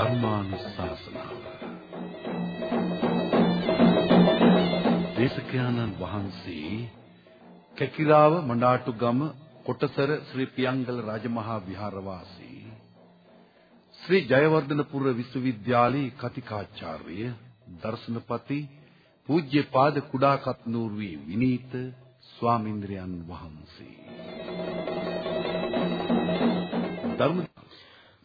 ධර්මානුශාසනාව. දේශකයන්න් වහන්සේ කැකිලාව මණ්ඩාටුගම කොටසර ශ්‍රී පියංගල රාජමහා විහාරවාසී ශ්‍රී ජයවර්ධනපුර විශ්වවිද්‍යාලයේ කතිකාචාර්ය දර්ශනපති පූජ්‍යපාද කුඩාකත්නූර්වී විනීත ස්වාමීන්ද්‍රයන් වහන්සේ. ධර්ම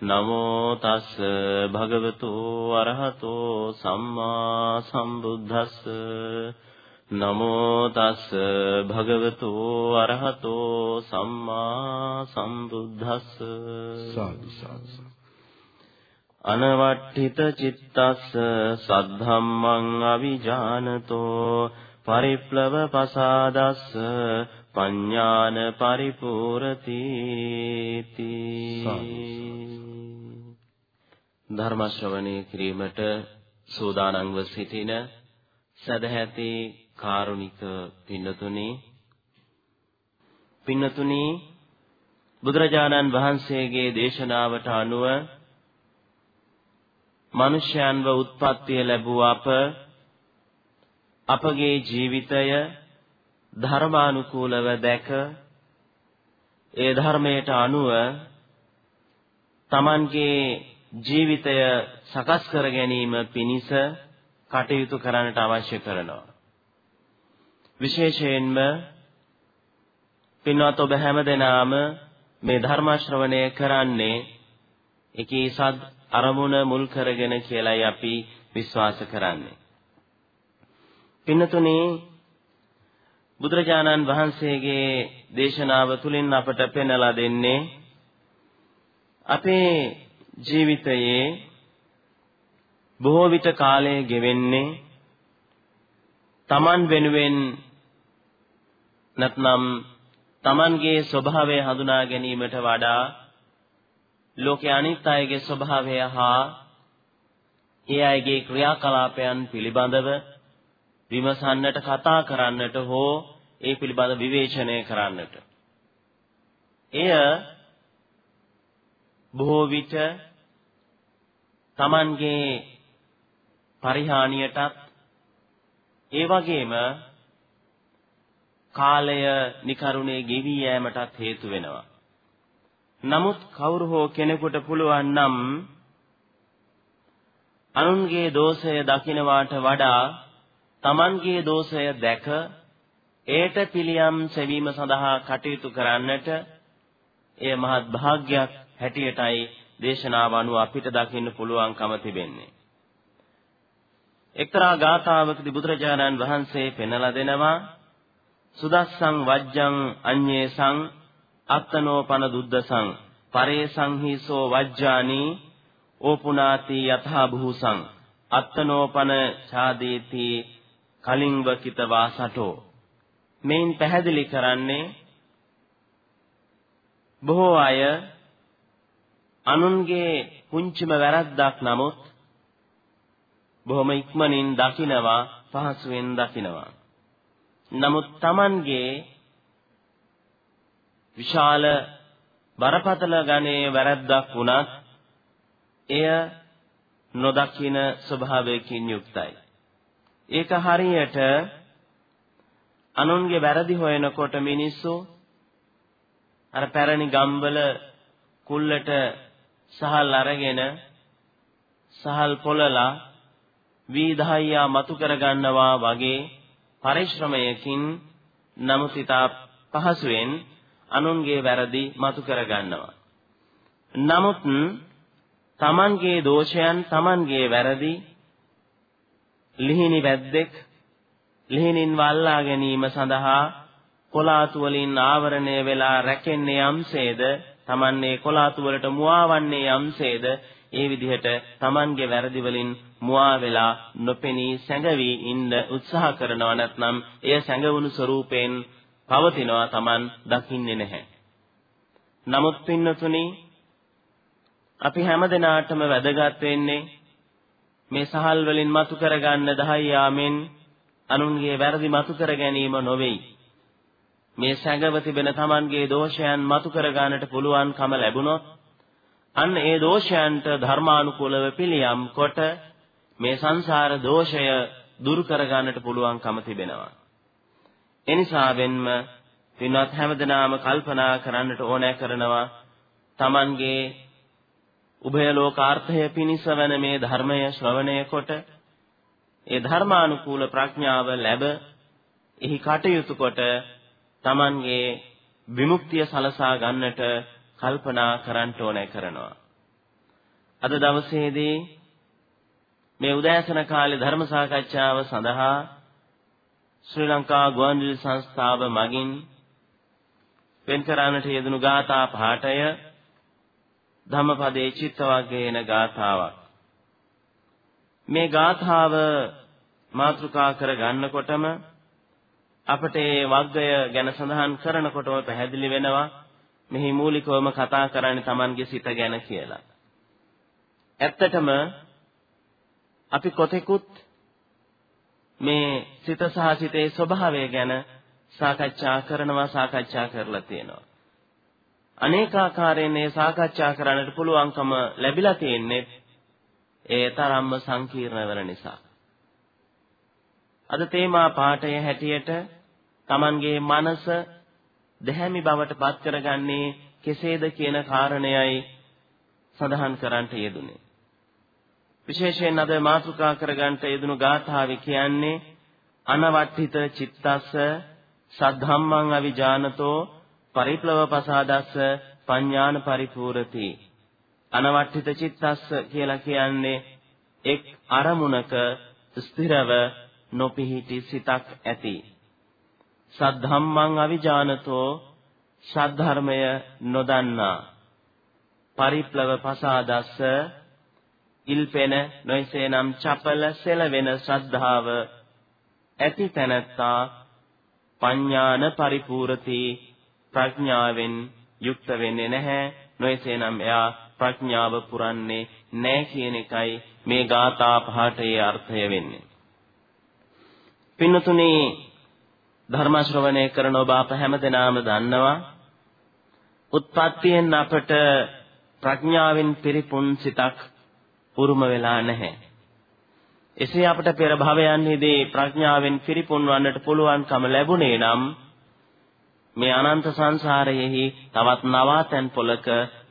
නමෝ තස් භගවතු අරහතෝ සම්මා සම්බුද්දස්ස නමෝ තස් භගවතු අරහතෝ සම්මා සම්බුද්දස්ස සාදු සාදු අනවට්ඨිත චිත්තස්ස සද්ධම්මං අවිජානතෝ පරිප්ලව පසාදස්ස පඤ්ඤාන පරිපූර්ති ධර්ම ශ්‍රවණය කිරීමට සෝදානම්ව සිටින සදැහැති කාරුණික පින්නතුනි පින්නතුනි බුදුරජාණන් වහන්සේගේ දේශනාවට අනුව මිනිසයන්ව උත්පත්තිය ලැබුව අප අපගේ ජීවිතය ධර්මානුකූලව දැක ඒ ධර්මයට අනුව Tamanගේ ජීවිතය සකස් කර ගැනීම පිණිස කටයුතු කරන්නට අවශ්‍ය කරනවා. විශේෂයෙන්ම පින්වත් ඔබ හැමදෙනාම මේ ධර්ම ශ්‍රවණය කරන්නේ එකී සද් අරමුණ මුල් කරගෙන කියලායි අපි විශ්වාස කරන්නේ. පින්නතුනේ බුදුරජාණන් වහන්සේගේ දේශනාව තුළින් අපට පෙන්වලා දෙන්නේ අපේ ජීවිතයේ බොහෝ විට කාලය ගෙවෙන්නේ Taman වෙනුවෙන් නැත්නම් Tamanගේ ස්වභාවය හඳුනා ගැනීමට වඩා ලෝකයේ අනිත් අයගේ ස්වභාවය හා ඒ අයගේ ක්‍රියාකලාපයන් පිළිබඳව විමසන්නට කතා කරන්නට හෝ ඒ පිළිබඳ විවේචනය කරන්නට. එය බොහෝ විට Tamanගේ පරිහානියටත් ඒ වගේම කාලය නිකරුණේ ගෙවි යෑමටත් හේතු වෙනවා. නමුත් කවුරු හෝ කෙනෙකුට පුළුවන් නම් අනුන්ගේ දෝෂය දකිනවාට වඩා Tamanගේ දෝෂය දැක ඒට පිළියම් සෙවීම සඳහා කටයුතු කරන්නට එය මහත් භාග්යක් හැටියටයි දේශනාව අනුව අපිට දකින්න පුළුවන්කම තිබෙන්නේ. එක්තරා ගාථාවකදී බුදුරජාණන් වහන්සේ පෙන්වලා දෙනවා සුදස්සං වජ්ජං අඤ්ඤේසං අත්තනෝපන දුද්දසං පරේසං හිසෝ වජ්ජානි ඕපුනාති යථා භූසං අත්තනෝපන ඡාදේති කලින්වකිත වාසටෝ මේන් පැහැදිලි කරන්නේ බොහෝ අය අනුන්ගේ පුංචිම වැරද්දක් නමුත් බොහොම ඉක්මනින් දකිනවා පහසුවෙන් දකිනවා. නමුත් Tamanගේ විශාල බරපතල ගණේ වැරද්දක් වුණත් එය නොදකින ස්වභාවයකින් යුක්තයි. ඒක හරියට අනුන්ගේ වැරදි හොයනකොට මිනිස්සු අර පැරණි ගම්වල කුල්ලට සහල් අරගෙන සහල් පොළලා වීදහයියා මතු කරගන්නවා වගේ පරිශ්‍රමයකින් නමුත් ඉතා පහසුවෙන් අනුන්ගේ වැරදි මතු කරගන්නවා. නමුත් තමන්ගේ දෝෂයන් තමන්ගේ වැරදි ලිහිණි වැද්දෙක් ලිහිණින් වල්ලා ගැනීම සඳහා කොලාතු වලින් ආවරණය වෙලා රැකෙන්නේ යම්සේද තමන්නේ කොලාතු වලට මුවාවන්නේ යම්සේද ඒ විදිහට තමන්ගේ වැරදි වලින් මුවා වෙලා නොපෙනී සැඟවි ඉන්න උත්සාහ කරනවා නැත්නම් එය සැඟවුණු ස්වરૂපයෙන් පවතිනවා තමන් දකින්නේ නැහැ. නමුත් පින්නතුනි අපි හැමදෙනාටම වැදගත් වෙන්නේ මේ සහල් වලින් මතු කරගන්න දහයි යාමෙන් අනුන්ගේ වැරදි මතු කර ගැනීම නොවේයි. මේ සැඟව තිබෙන Tamanගේ දෝෂයන් මතු කර ගන්නට පුළුවන්කම ලැබුණොත් අන්න ඒ දෝෂයන්ට ධර්මානුකූලව පිළියම් කොට මේ සංසාර දෝෂය දුරු කර ගන්නට පුළුවන්කම තිබෙනවා. එනිසා වෙන්ම පින්වත් හැමදෙනාම කල්පනා කරන්නට ඕනෑ කරනවා Tamanගේ උභය ලෝකාර්ථය පිණිස වන මේ ධර්මය ශ්‍රවණය කොට ඒ ධර්මානුකූල ප්‍රඥාව ලැබ එහි කටයුතු කොට Tamanගේ විමුක්තිය සලසා ගන්නට කල්පනා කරන්න ඕනේ කරනවා. අද දවසේදී මේ උදෑසන කාලේ ධර්ම සාකච්ඡාව සඳහා ශ්‍රී ලංකා ගුවන්විදුලි සංස්ථාව මගින් වෙන් කරන්නට යෙදුණු ගාථා පාඨය ධම්මපදයේ චිත්තවග්ගේන ගාථාවක්. මේ ගාථාව මාතෘකා කර ගන්නකොටම අපට මේ වග්ගය ගැන සඳහන් කරනකොටම පැහැදිලි වෙනවා මෙහි මූලිකවම කතා කරන්නේ Tamanගේ සිත ගැන කියලා. ඇත්තටම අපි කොතෙකුත් මේ සිත සහ සිතේ ස්වභාවය ගැන සාකච්ඡා කරනවා සාකච්ඡා කරලා තියෙනවා. අනේකාකාරයෙන් මේ සාකච්ඡා කරන්නට පුළුවන්කම ලැබිලා තියෙන්නේ ඒ තරම්ම සංකීර්ණ වෙන නිසා. අද තේමා පාඨය හැටියට Tamanගේ මනස දැහැමි බවට පත් කරගන්නේ කෙසේද කියන කාරණයයි සඳහන් කරන්නට යෙදුනේ. විශේෂයෙන් අද මාතෘකා කරගන්නට යෙදුණු ගාථාවේ කියන්නේ අනවට්ඨිත චිත්තස්ස සද්ධම්මං අවිජානතෝ පරිප්ලව පසාදස්ස පඤ්ඤාන පරිපූර්ති අනවට්ඨිත චිත්තස්ස කියලා කියන්නේ එක් අරමුණක ස්ථිරව නොපිහිටි සිතක් ඇති. සද්ධම්මං අවිජානතෝ සද්ධර්මය නොදන්නා. පරිප්ලව පසාදස්ස ඉල්පෙන නොයසේනම් චපල සෙලවෙන ශ්‍රද්ධාව ඇති තැනැත්තා පඤ්ඤාන පරිපූර්ති ප්‍රඥාවෙන් යුක්ත වෙන්නේ නැහැ නොයසේනම් එයා ප්‍රඥාව පුරන්නේ නැහැ කියන එකයි මේ ගාථා පහටේ අර්ථය වෙන්නේ පින්නතුනේ ධර්ම ශ්‍රවණය කරන ඔබ අප හැමදෙනාම දන්නවා උත්පත්තියෙන් අපට ප්‍රඥාවෙන් පිරිපුන් සිතක් උරුම වෙලා නැහැ. එසේ අපට පෙර භවයන්හිදී ප්‍රඥාවෙන් පිරිපුන් වන්නට පුළුවන්කම ලැබුණේ නම් මේ අනන්ත සංසාරයේහි තවත් නවාතැන් පොලක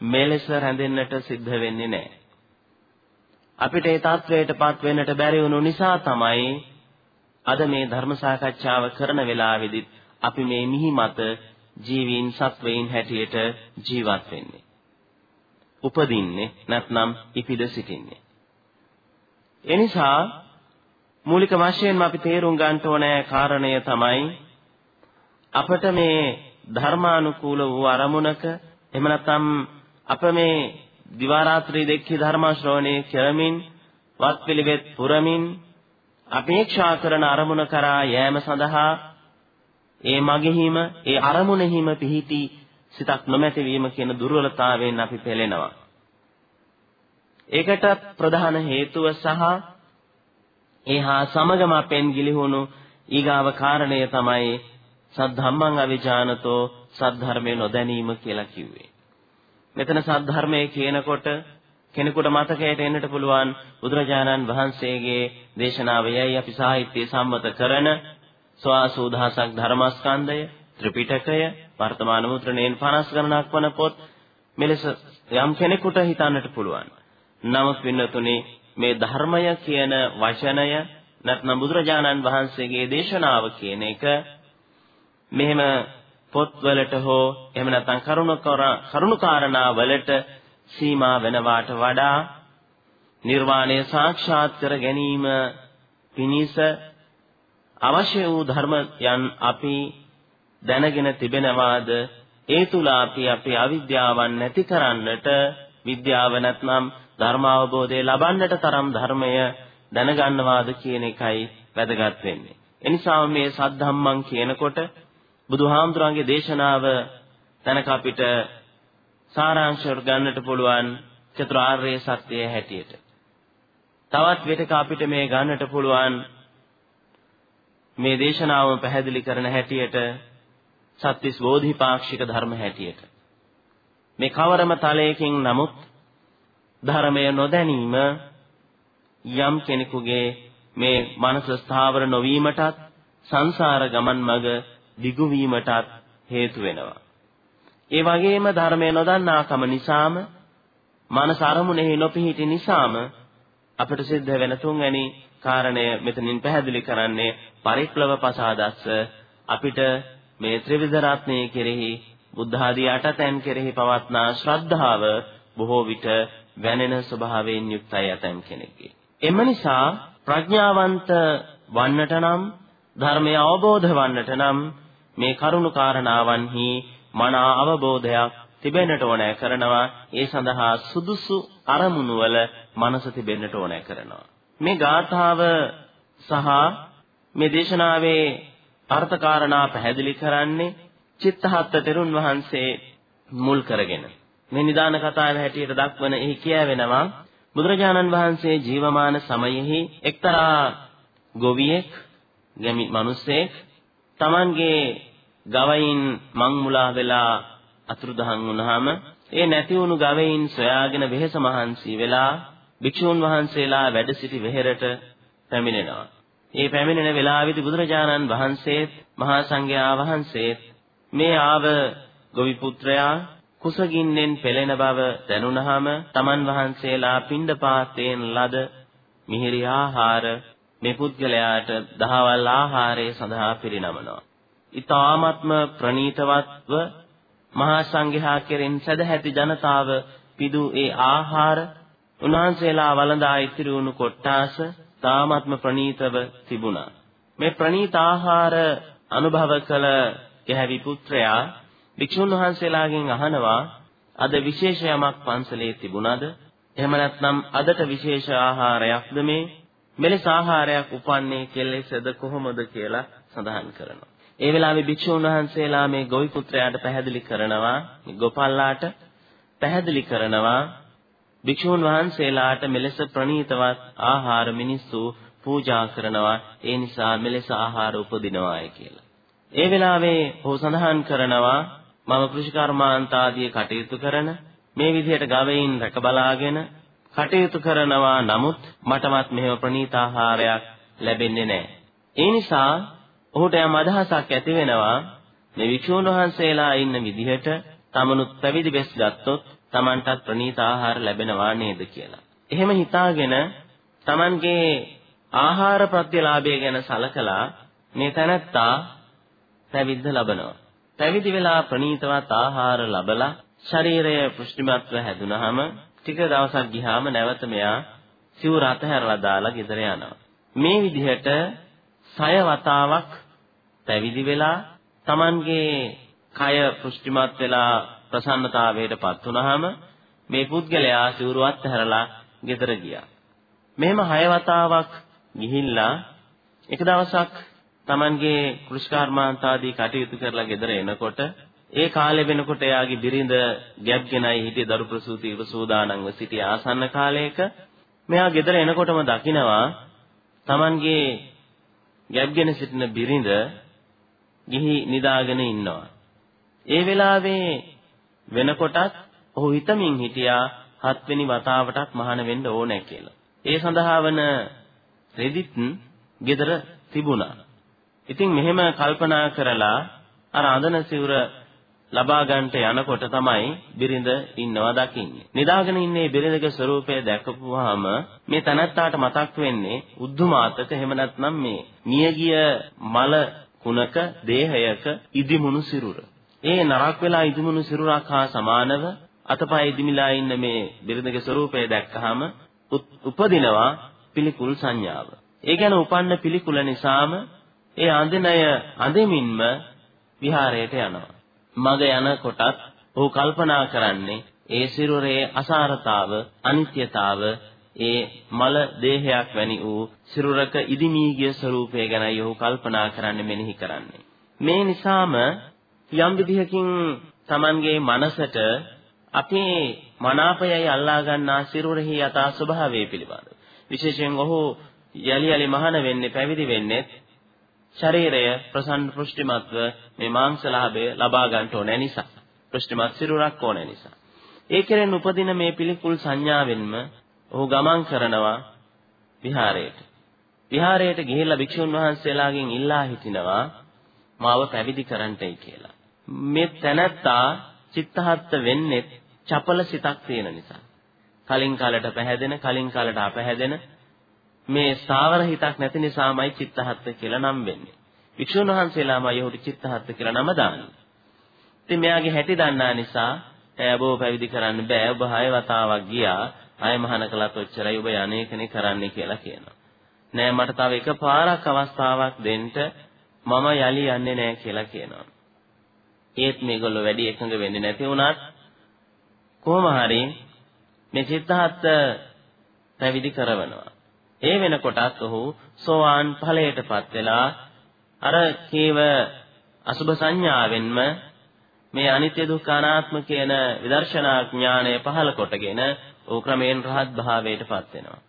මෙලෙස රැඳෙන්නට සිද්ධ වෙන්නේ නැහැ. අපිට ඒ තත්වයටපත් වෙන්නට බැරි වුණු නිසා තමයි අද මේ ධර්ම සාකච්ඡාව කරන වෙලාවේදීත් අපි මේ මිහි මත ජීවීන් සත්වයින් හැටියට ජීවත් වෙන්නේ. උපදින්නේ නැත්නම් ඉපිද සිටින්නේ. එනිසා මූලික වශයෙන්ම අපි තේරුම් ගන්න ඕනේ කාරණය තමයි අපට මේ ධර්මානුකූල වූ අරමුණක එහෙම නැත්නම් අප මේ දිවා රාත්‍රී දෙකේ ධර්ම ශ්‍රවණය කරමින් වත් පිළිවෙත් පුරමින් අපේක්ෂා කරන අරමුණ කරා යෑම සඳහා ඒ මගෙහිම ඒ අරමුණෙහිම පිහිටි සිතක් නොමැති වීම කියන දුර්වලතාවයෙන් අපි පෙළෙනවා. ඒකට ප්‍රධාන හේතුව සහ ඒහා සමගම අපෙන් ගිලිහුණු ඊගාව කාරණය තමයි සද්ධම්මං අවිජානතෝ සද්ධර්මය නොදැනීම කියලා කිව්වේ. මෙතන සද්ධර්මය කියනකොට කෙනෙකුට මතකයට එන්නට පුළුවන් බුදුරජාණන් වහන්සේගේ දේශනාවයයි අපි සාහිත්‍යයේ සම්මත කරන ස්වාසූදහසක් ධර්මස්කන්ධය ත්‍රිපිටකය වර්තමාන මුද්‍රණයෙන් 50 ගණනක් වන පොත් මෙලෙස යම් කෙනෙකුට හිතන්නට පුළුවන්. නමුත් වෙනතුනේ මේ ධර්මය කියන වචනය නැත්නම් බුදුරජාණන් වහන්සේගේ දේශනාව කියන එක මෙහෙම පොත්වලට හෝ එහෙම නැත්නම් කරුණාකාරණා වලට සීමා වෙනවාට වඩා නිර්වාණය සාක්ෂාත් කර ගැනීම පිණිස අවශ්‍ය වූ ධර්මයන් අපි දැනගෙන තිබෙනවාද ඒ තුල අපි අපේ අවිද්‍යාවන් නැති කරන්නට විද්‍යාව නැත්නම් ධර්ම අවබෝධය ලබන්නට තරම් ධර්මය දැනගන්නවාද කියන එකයි වැදගත් වෙන්නේ. එනිසා මේ සද්ධම්මං කියනකොට බුදුහාමුදුරන්ගේ දේශනාව තනක අපිට සාරාංශ ගන්නට පුළුවන් චතුරාර්ය සත්‍යය හැටියට. තවත් විටක අපිට මේ ගන්නට පුළුවන් මේ දේශනාවම පැහැදිලි කරන හැටියට සත්‍විස් බෝධිපාක්ෂික ධර්ම හැටියට. මේ කවරම තලයකින් නමුත් ධර්මය නොදැනීම යම් කෙනෙකුගේ මේ මනස ස්ථාවර නොවීමටත් සංසාර ගමන් මඟ දිගු වීමටත් හේතු වෙනවා. ඒ වගේම ධර්මය නොදන්නාකම නිසාම මනස අරමුණෙහි නොපිහිටි නිසාම අපිට සිද්ධ වෙන තුන්වැනි කාරණය මෙතනින් පැහැදිලි කරන්නේ පරිප්ලව පසාදස්ස අපිට මේ ත්‍රිවිධ රත්නයේ කෙරෙහි බුද්ධ ආදී අටතැන් කෙරෙහි පවත්නා ශ්‍රද්ධාව බොහෝ විට වැනෙන ස්වභාවයෙන් යුක්තයි ඇතැම් කෙනෙක්ගේ. එම නිසා ප්‍රඥාවන්ත වන්නට නම් ධර්මය අවබෝධ වන්නට නම් මේ කරුණු කාරණාවන්හි මන අවබෝධයක් තිබෙන්නට ඕනෑ කරනවා. ඒ සඳහා සුදුසු අරමුණු වල මනස තිබෙන්නට ඕනෑ කරනවා. මේ ගාථාව සහ මේ දේශනාවේ අර්ථ කාරණා පැහැදිලි කරන්නේ චිත්තහත් තෙරුන් වහන්සේ මුල් කරගෙන. මේ නිදාන කතාවේ හැටියට දක්වන එහි කියවෙනවා බුදුරජාණන් වහන්සේ ජීවමාන සමයෙහි එක්තරා ගොවියෙක් ගැමි මිනිසෙක් Tamanගේ ගවයින් මං මුලා වෙලා අතුරුදහන් වුණාම ඒ නැති වුණු ගවයින් සොයාගෙන වෙහෙස මහන්සි වෙලා භික්ෂුන් වහන්සේලා වැඩ සිටි වෙහෙරට පැමිණෙනවා. ඒ පැමිණෙන වෙලාවේදී බුදුරජාණන් වහන්සේත් මහා සංඝයා වහන්සේත් මේ ආව ගොවි පුත්‍රයා කුසගින්නෙන් පෙළෙන බව දැනුණාම තමන් වහන්සේලා පිණ්ඩපාතයෙන් ලද මිහිරි ආහාර මේ පුද්ගලයාට දහවල් ආහාරයේ සඳහා පිරිනමනවා. ඊ타ත්ම ප්‍රණීතවත්ව මහා සංඝයා කෙරෙන් සදැහැති ජනතාව පිදු ඒ ආහාර උන්වහන්සේලා වළඳා ඉතිරි වුණු කොට්ටාස තාමත්ම ප්‍රණීතව තිබුණා. මේ ප්‍රණීත ආහාර අනුභව කළ ගැහැවි පුත්‍රයා භික්ෂුන් වහන්සේලාගෙන් අහනවා අද විශේෂ යමක් පන්සලේ තිබුණාද? එහෙම නැත්නම් අදට විශේෂ ආහාරයක්ද මේ? මෙලෙස ආහාරයක් උපන්නේ කෙලෙසද කොහොමද කියලා සඳහන් කරනවා. ඒ වෙලාවේ භික්ෂුන් වහන්සේලා මේ ගොවි පුත්‍රයාට පැහැදිලි කරනවා, ගොපල්ලාට පැහැදිලි කරනවා භික්ෂුන් වහන්සේලාට මෙලෙස ප්‍රණීතවත් ආහාර මිනිස්සු පූජා කරනවා ඒ නිසා මෙලෙස ආහාර උපදිනවායි කියලා. ඒ වෙලාවේ ඔහු සඳහන් කරනවා මම කෘෂිකර්මාන්ත ආදී කටයුතු කරන මේ විදිහට ගවයින් රැක බලාගෙන කටයුතු කරනවා නමුත් මටවත් මෙහෙම ප්‍රණීත ආහාරයක් ලැබෙන්නේ නැහැ. ඒ නිසා ඔහුට යම් අදහසක් ඇති වෙනවා මේ වික්ෂුන් වහන්සේලා ඉන්න විදිහට තමනුත් පැවිදි වෙස් ගත්තොත් Tamanටත් ප්‍රණීත ආහාර ලැබෙනවා නේද කියලා. එහෙම හිතාගෙන Tamanගේ ආහාර ප්‍රත්‍යලාභය ගැන සලකලා මේ තැනැත්තා පැවිද්ද ලබනවා. පැවිදි වෙලා ප්‍රණීතවත් ආහාර ලබලා ශරීරය පුෂ්ටිමත්ව හැදුනහම ටික දවසක් ගියාම නැවත මෙයා සිවුර අතහැරලා දාලා ගෙදර යනවා. මේ විදිහට සය වතාවක් පැවිදි වෙලා Tamanගේ කය පුෂ්ටිමත් වෙලා ප්‍රසන්නතාවයටපත් වුනහම මේ පුද්ගලයා සිවුරු අත්හැරලා ගෙදර ගියා. මෙහෙම හය වතාවක් ගිහිල්ලා එක දවසක් Tamanගේ කෘෂිකාර්මාන්තාදී කටයුතු කරලා ගෙදර එනකොට ඒ කාලේ වෙනකොට එයාගේ බිරිඳ ගැබ්ගෙනයි හිටිය දරු ප්‍රසූතිව සූදානම්ව සිටි ආසන්න කාලයක මෙයා ගෙදර එනකොටම දකිනවා Tamanගේ ගැබ්ගෙන සිටින බිරිඳ ගිහි නිදාගෙන ඉන්නවා. ඒ වෙලාවේ වෙනකොටත් ඔහු හිතමින් හිටියා හත්වෙනි වතාවටත් මහාන වෙන්න ඕනේ කියලා. ඒ සඳහා වන රෙදිත් ගෙදර තිබුණා. ඉතින් මෙහෙම කල්පනා කරලා අර අඳන සිවුර ලබා ගන්නට යනකොට තමයි බිරිඳ ඉන්නවා දකින්නේ. නිදාගෙන ඉන්නේ බිරිඳගේ ස්වરૂපය දැකපුවාම මේ තනත්තාට මතක් වෙන්නේ උද්ධමාතක එහෙම නැත්නම් මේ මියගිය මල කුණක දේහයක ඉදිමුණු සිරුර. ඒ නරක් වෙලා ඉදිමුණු සිරුරක් හා සමානව අතපය ඉදිමිලා ඉන්න මේ බිරිඳගේ ස්වરૂපය දැක්කහම උපදිනවා පිළිකුල් සංඥාව. ඒ ගැන උපන්න පිළිකුල නිසාම ඒ අඳිනය අඳෙමින්ම විහාරයට යනවා. මග යන කොටත් ඔහු කල්පනා කරන්නේ ඒ සිරුරේ අසාරතාව, අනිත්‍යතාව, ඒ මල දේහයක් වැනි වූ සිරුරක ඉදිමී ගිය ස්වરૂපය ගැනයි ඔහු කල්පනා කරන්නේ මෙනෙහි කරන්නේ. මේ නිසාම යම් විදිහකින් Tamanගේ මනසට අපේ මනාපයයි අල්ලා ගන්නා සිරුරෙහි යථා ස්වභාවය පිළිබඳ විශේෂයෙන් ඔහු යලි යලි මහාන වෙන්නේ පැවිදි වෙන්නේ ශරීරය ප්‍රසන්න පෘෂ්ටිමත්ව මේ මාංශලාභය ලබා ගන්නට ඕන නිසා. පෘෂ්ටිමත් සිරුරක් ඕන නිසා. ඒ කෙරෙන් උපදින මේ පිළිකුල් සංඥාවෙන්ම ඔහු ගමන් කරනවා විහාරයට. විහාරයට ගිහිල්ලා භික්ෂුන් වහන්සේලාගෙන් ඉල්ලා හිටිනවා මාව පැවිදි කරන්නයි කියලා. මේ තැනැත්තා චිත්තහත්ත වෙන්නේ චපල සිතක් තියෙන නිසා. කලින් කාලයට පැහැදෙන, කලින් කාලයට අපැහැදෙන මේ ස්ථාවර හිතක් නැති නිසාමයි චිත්තහත්ත කියලා නම් වෙන්නේ. වික්ෂුන් වහන්සේලාම යහුට චිත්තහත්ත කියලා නම දාන්නේ. ඉතින් මෙයාගේ හැටි දන්නා නිසා ඔබව පැවිදි කරන්න බෑ. ඔබ හය වතාවක් ගියා. ආය මහාන කළත් ඔච්චරයි ඔබ යන්නේකනේ කරන්නේ කියලා කියනවා. නෑ මට තව එකපාරක් අවස්ථාවක් දෙන්න මම යලි යන්නේ නෑ කියලා කියනවා. ඒත් මේගොල්ලෝ වැඩි එකඟ වෙන්නේ නැති වුණත් කොහොම හරි මේ සිද්ධාර්ථ පැවිදි කරවනවා. ඒ වෙනකොටත් ඔහු සෝවාන් ඵලයටපත් වෙලා අර කේව අසුභ සංඥාවෙන්ම මේ අනිත්‍ය දුක්ඛ අනාත්ම කියන විදර්ශනා ඥානය පහළ කොටගෙන ਉਹ ක්‍රමයෙන් රහත් භාවයටපත් වෙනවා.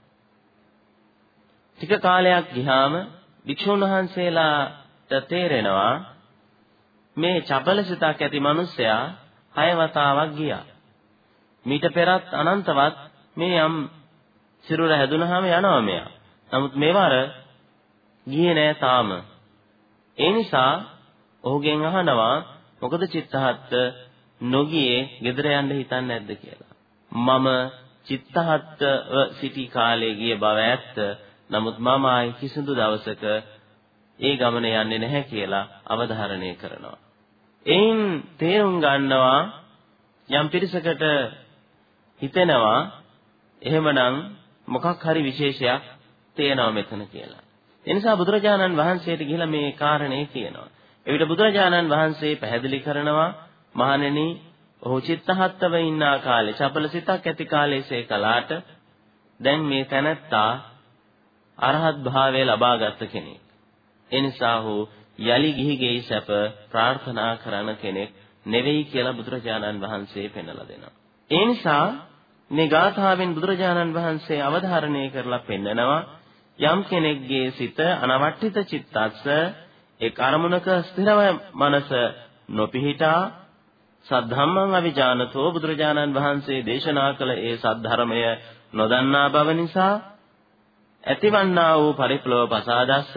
ටික කාලයක් ගියාම වික්ෂුන් වහන්සේලාට තේරෙනවා මේ චපලසිතක් ඇති මිනිසයා හය වතාවක් ගියා. මීට පෙරත් අනන්තවත් මේ යම් සිරුර හැදුනහම යනවා මෙයා. නමුත් මේවර ගියේ නෑ තාම. ඒ නිසා ඔහුගෙන් අහනවා මොකද චිත්තහත් නොගියේ ගෙදර යන්න හිතන්නේ නැද්ද කියලා. මම චිත්තහත්ව සිටි කාලේ ගිය බව ඇත්ත. නමුත් මම ආයි කිසිදු දවසක ඒ ගමන යන්නේ නැහැ කියලා අවධාරණය කරනවා. එයින් තේරුම් ගන්නවා යම් පිරිසකට හිතෙනවා එහෙමනම් මොකක් හරි විශේෂයක් තේනවා මෙතන කියලා. ඒ නිසා බුදුරජාණන් වහන්සේට ගිහිලා මේ කාරණේ කියනවා. එවිට බුදුරජාණන් වහන්සේ පැහැදිලි කරනවා මහණෙනි ඔහු චිත්තහත්ව ඉන්නා කාලේ චපල සිතක් ඇති කාලේසේ කලාට දැන් මේ තැනැත්තා අරහත් භාවය ලබාගත් කෙනෙක්. ඒ නිසා ඔහු යලි ගිහි ගෙයි සැප ප්‍රාර්ථනා කරන කෙනෙක් නෙවෙයි කියලා බුදුරජාණන් වහන්සේ පෙන්වලා දෙනවා. ඒ නිසා මේ ගාථාවෙන් බුදුරජාණන් වහන්සේ අවධාරණය කරලා පෙන්නනවා යම් කෙනෙක්ගේ සිත අනවට්ඨිත චිත්තස්ස ඒ කර්මුණක ස්ථිරව මනස නොපිහිටා සද්ධම්මං අවිජානතෝ බුදුරජාණන් වහන්සේ දේශනා කළ ඒ සද්ධර්මය නොදන්නා බව නිසා ඇතිවන්නා වූ පරිප්ලව පසාදස්ස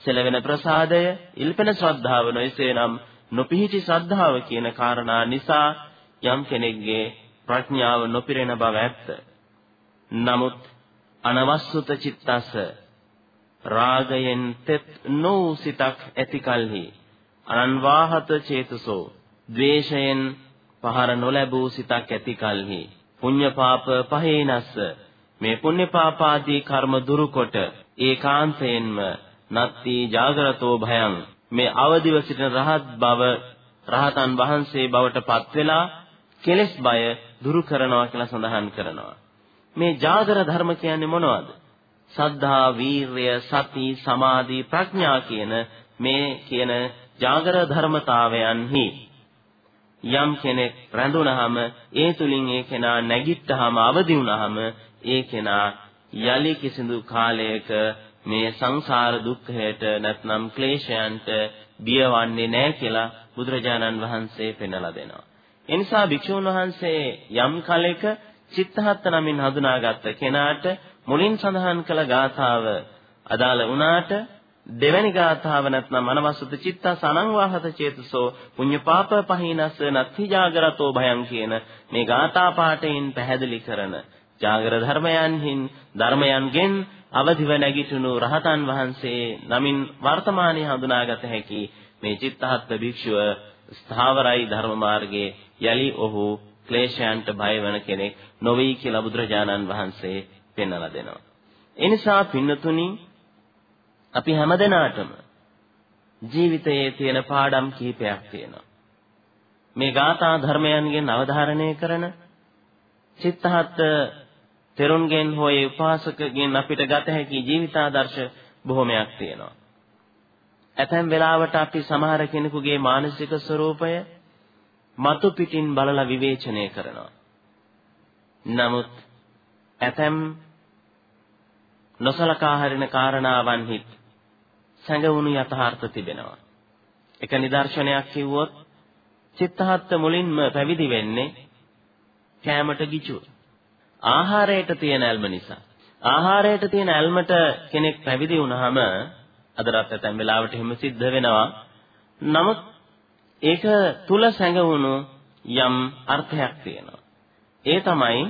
සෙලවෙන ප්‍රසාදය ඉල්පෙන ශ්‍රද්ධාව නොයසේනම් නොපිහිටි ශ්‍රද්ධාව කියන කාරණා නිසා යම් කෙනෙක්ගේ ප්‍රඥාව නොපිරෙන බව ඇත්ත. නමුත් අනවස්සුත චිත්තස රාගයෙන් තෙත් නොවු සිතක් ඇති කලෙහි අනන්වාහත චේතසෝ ද්වේෂයෙන් පහර නොලැබූ සිතක් ඇති කලෙහි පුඤ්ඤ පාප පහේනස්ස මේ පුණ්‍ය පාපාදී කර්ම දුරුකොට ඒකාන්තයෙන්ම නත්ති ජාගරතෝ භයං මේ අවදිව සිටින රහත් බව රහතන් වහන්සේ බවට පත් වෙලා කෙලෙස් බය දුරු කරනවා කියලා සඳහන් කරනවා. මේ ජාගර ධර්ම කියන්නේ මොනවද? සද්ධා, වීරය, සති, සමාධි, ප්‍රඥා කියන මේ කියන ජාගර ධර්මතාවයන්හි යම් කෙනෙක් රැඳුනහම ඒ තුලින් ඒ කෙනා නැගිට්ටහම අවදි වුනහම ඒ කෙනා යලි කිසිදු කාලයක මේ සංසාර දුක්ඛයට නැත්නම් ක්ලේශයන්ට බියවන්නේ නැහැ කියලා බුදුරජාණන් වහන්සේ පෙන්වලා දෙනවා. ඒ නිසා භික්ෂුන් වහන්සේ යම් කලෙක චිත්තහත්ත නමින් හඳුනාගත්ත කෙනාට මුලින් සඳහන් කළ ගාථාව අදාළ වුණාට දෙවැනි ගාථාව නැත්නම් අනවසත චිත්තස් අනංවාහත චේතසෝ පුඤ්ඤ පාප පහිනස්ස නත්ථි ජාගරතෝ භයං කියන මේ ගාථා පාඨයෙන් පැහැදිලි කරන ජාගර ධර්මයන්හින් ධර්මයන්ගෙන් අවදිව නැගිටුණු රහතන් වහන්සේ නමින් වර්තමානයේ හඳුනාගත හැකි මේ චිත්තහත් භික්ෂුව ස්ථාවරයි ධර්ම මාර්ගයේ යලි ඔහු ක්ලේශයන්ට බය වෙන කෙනෙක් නොවේ කියලා බුදුරජාණන් වහන්සේ පෙන්වලා දෙනවා. ඒ නිසා පින්නතුනි අපි හැමදෙනාටම ජීවිතයේ තියෙන පාඩම් කීපයක් තියෙනවා. මේ ගාථා ධර්මයන්ගෙන් අවධාරණය කරන චිත්තහත් තෙරුන්ගෙන් හෝ ඒ උපාසකගෙන් අපිට ගත හැකි ජීවිතාදර්ශ බොහොමයක් තියෙනවා. ඇතැම් වෙලාවට අපි සමහර කෙනෙකුගේ මානසික ස්වરૂපය මතු පිටින් බලලා විවේචනය කරනවා. නමුත් ඇතැම් නොසලකා හරින කාරණාවන්හි සැඟවුණු යථාර්ථ තිබෙනවා. එක නිදර්ශනයක් කිව්වොත් චිත්තහත්ත මුලින්ම පැවිදි වෙන්නේ කෑමට ගිචුව. ආහාරයට තියෙන ඇල්ම නිසා. ආහාරයට තියෙන ඇල්මට කෙනෙක් පැවිදි වුණාම අදටත් ඇතැම් වෙලාවට එහෙම සිද්ධ වෙනවා. නමුත් ඒක තුල සැඟවුණු යම් අර්ථයක් තියෙනවා. ඒ තමයි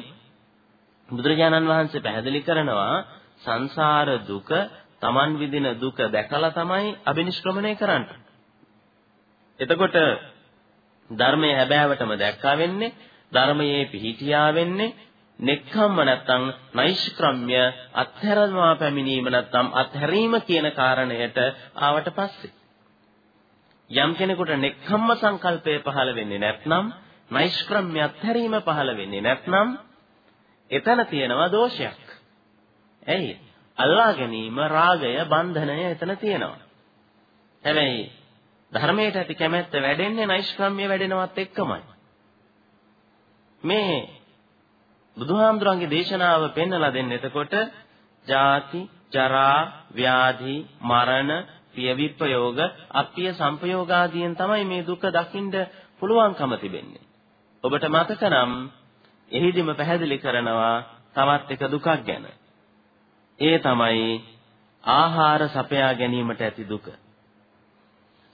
බුදුරජාණන් වහන්සේ පැහැදිලි කරනවා සංසාර දුක Taman විඳින දුක දැකලා තමයි අබිනිෂ්ක්‍රමණය කරන්නේ. එතකොට ධර්මයේ හැබෑවටම දැක්කා වෙන්නේ ධර්මයේ පිහිටියා වෙන්නේ නෙක්ඛම්ම නැත්තම් නෛෂ්ක්‍රම්‍ය අත්හැරනවා පැමිණීම නැත්තම් අත්හැරීම කියන කාරණයට ආවට පස්සේ යම් කෙනෙකුට නෙක්ඛම්ම සංකල්පය පහළ වෙන්නේ නැත්නම් නෛෂ්ක්‍රම්‍ය අත්හැරීම පහළ වෙන්නේ නැත්නම් එතන තියෙනවා දෝෂයක්. ඇයි? අල්ලා ගැනීම රාගය බන්ධනය එතන තියෙනවා. හැබැයි ධර්මයට ඇති කැමැත්ත වැඩෙන්නේ නෛෂ්ක්‍රම්‍ය වැඩෙනවත් එක්කමයි. මේ බුදුහාමුදුරන්ගේ දේශනාව පෙන්වලා දෙන්න එතකොට ජාති, ජරා, ව්‍යාධි, මරණ, පිය විප්‍රයෝග, අප්‍රිය සංපයෝග ආදියෙන් තමයි මේ දුක දකින්න පුළුවන්කම තිබෙන්නේ. ඔබට මතක නම් එහිදීම පැහැදිලි කරනවා තවත් එක දුකක් ගැන. ඒ තමයි ආහාර සපයා ගැනීමට ඇති දුක.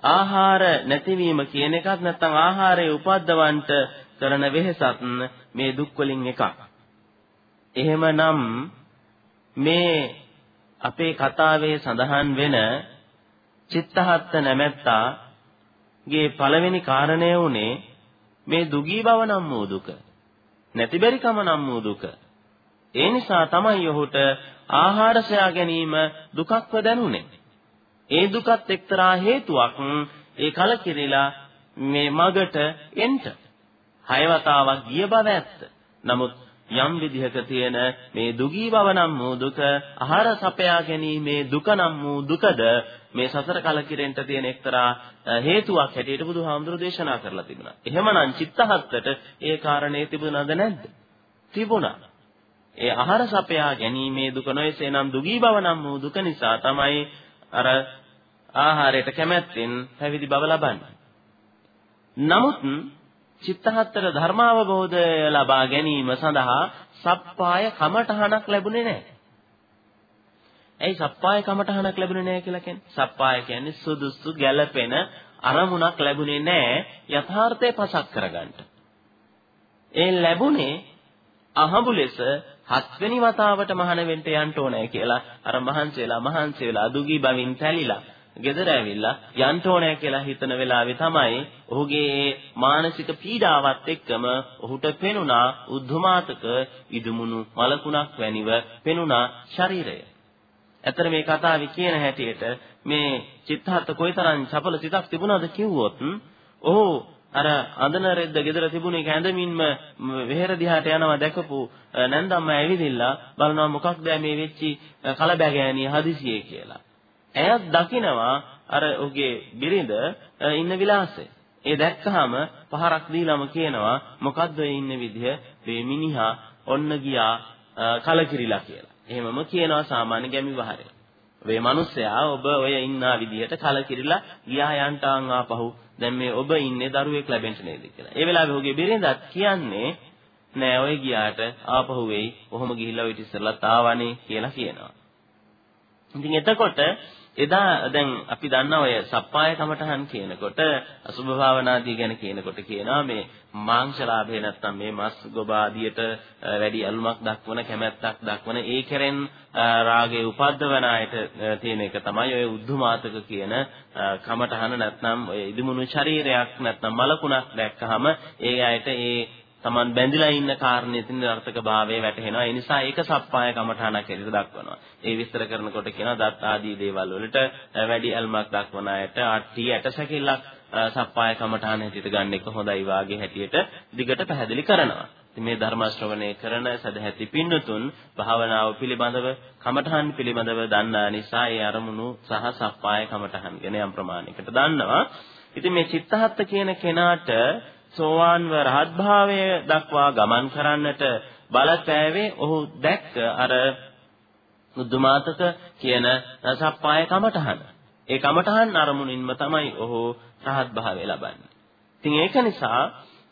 ආහාර නැතිවීම කියන එකත් නැත්නම් ආහාරය උපද්දවන්ට කරන වෙහසත් මේ දුක් වලින් එකක්. එහෙමනම් මේ අපේ කතාවේ සඳහන් වෙන චිත්තහත්ත නැමැත්තාගේ පළවෙනි කාරණය උනේ මේ දුගී බව නම් වූ දුක. නැතිබරිකම නම් වූ දුක. ඒ නිසා තමයි ඔහුට ආහාර සොයා ගැනීම දුකක්ව දැනුනේ. ඒ දුකත් එක්තරා හේතුවක් ඒ කලකිරිලා මේ මගට එන්න. හය වතාවක් ගිය බව ඇත්ත. නමුත් යම් විදිහක තියෙන මේ දුගී බව නම් වූ දුක ආහාර සපයා ගැනීමේ දුක නම් වූ දුකද මේ සසර කලකිරෙන්න තියෙන එක්තරා හේතුවක් හැටියට බුදුහාමුදුරු දේශනා කරලා තිබුණා. එහෙමනම් චිත්තහත්තට ඒ කාරණේ තිබුණාද නැද්ද? තිබුණා. ඒ ආහාර සපයා ගැනීමේ දුක නොයසේ නම් දුගී බව නම් වූ දුක නිසා තමයි අර ආහාරයට කැමැත්තෙන් පැවිදි බව ලබන්නේ. නමුත් චිත්තහත්තර ධර්මාවබෝධය ලබා ගැනීම සඳහා සප්පාය කමඨහනක් ලැබුණේ නැහැ. ඇයි සප්පාය කමඨහනක් ලැබුණේ නැහැ කියලා කියන්නේ? සප්පාය කියන්නේ සුදුසු ගැළපෙන අරමුණක් ලැබුණේ නැහැ යථාර්ථය පසක් කරගන්න. ඒ ලැබුණේ අහඹු ලෙස හත්වෙනි වතාවට මහාන වෙන්න යන්න ඕනේ කියලා අර මහන්සි වෙලා මහන්සි වෙලා අදුගී බවින් තැලිලා ගෙදර ඇවිල්ලා යන්න ඕනේ කියලා හිතන වෙලාවේ තමයි ඔහුගේ මානසික පීඩාවත් එක්කම ඔහුට පෙනුණා උද්ධමාතක ඉදුමුණු මලකුණක් වැනිව පෙනුණා ශරීරය. ඇතර මේ කතාවේ කියන හැටියට මේ චිත්තහත් කොයිතරම් චපල සිතක් තිබුණාද කිව්වොත් ඔහු අර අඳන රෙද්ද ගෙදර තිබුණේ කැඳමින්ම වෙහෙර දිහාට යනවා දැකපු නැන්දම්ම ඇවිදිලා බලනවා මොකක්ද මේ වෙච්චි කලබගෑනිය හදිසියේ කියලා. ඇයත් දකිනවා අර ඔහුගේ බිරිඳ ඉන්න විලාසය. ඒ දැක්කහම පහරක් දීලාම කියනවා මොකද්ද ඒ ඉන්න විදිහ මේ මිනිහා ඔන්න ගියා කලකිරිලා කියලා. එහෙමම කියනවා සාමාන්‍ය ගැමි වහරේ. ඔය මිනිස්සයා ඔබ ඔය ඉන්නා විදිහට කලකිරිලා ගියා යන්ටාන් ආපහු දැන් මේ ඔබ ඉන්නේ දරුවෙක් ලැබෙන්න නේද කියලා. ඒ වෙලාවේ ඔහුගේ බිරිඳත් කියන්නේ නෑ ඔය ගියාට ආපහු වෙයි. කොහොම ගිහිල්ලා ඔය ඉතිස්සරලා තාවනේ කියලා කියනවා. ඉතින් එතකොට එදා දැන් අපි දන්නා ඔය සප්පාය කමඨහන් කියනකොට අසුභ භාවනාදී ගැන කියනකොට කියනවා මේ මාංශලාභය නැත්තම් මේ මස් ගොබ ආදියට වැඩි අලුමක් දක්වන කැමැත්තක් දක්වන ඒ කෙරෙන් රාගයේ උපද්දවන අයට තියෙන එක තමයි ඔය උද්ධමාතක කියන කමඨහන නැත්නම් ඔය ඉදිමුණු ශරීරයක් නැත්නම් මලකුණක් දැක්කහම ඒ අයට ඒ Taman බැඳිලා ඉන්න කාරණේ තින් අර්ථක භාවයේ වැටහෙනවා. ඒ නිසා ඒක සප්පාය කමඨාණක් ඇරෙට දක්වනවා. ඒ විස්තර කරනකොට කියනවා දත් ආදී දේවල් වලට වැඩි අල්මක් දක්වන අයට අට්ටි ඇටසැකිල්ලක් සප්පාය කමඨාන හැටියට ගන්න එක හොඳයි වාගේ හැටියට දිගට පැහැදිලි කරනවා. මේ ධර්ම ශ්‍රවණය කරන සදැහැති පින්නතුන් භාවනාව පිළිබඳව කමඨහන් පිළිබඳව දන්නා නිසා ඒ අරමුණු සහ සප්පාය කමඨහන් ගැන යම් ප්‍රමාණයකට දන්නවා. ඉතින් මේ චිත්තහත්ත කියන කෙනාට සෝවාන්ව රහත් භාවය දක්වා ගමන් කරන්නට බලපෑවේ ඔහු දැක්ක අර බුද්ධමාතක කියන සප්පාය කමඨහන. ඒ කමඨහන් අරමුණින්ම තමයි ඔහු රහත් භාවය ලබන්නේ. ඉතින් ඒක නිසා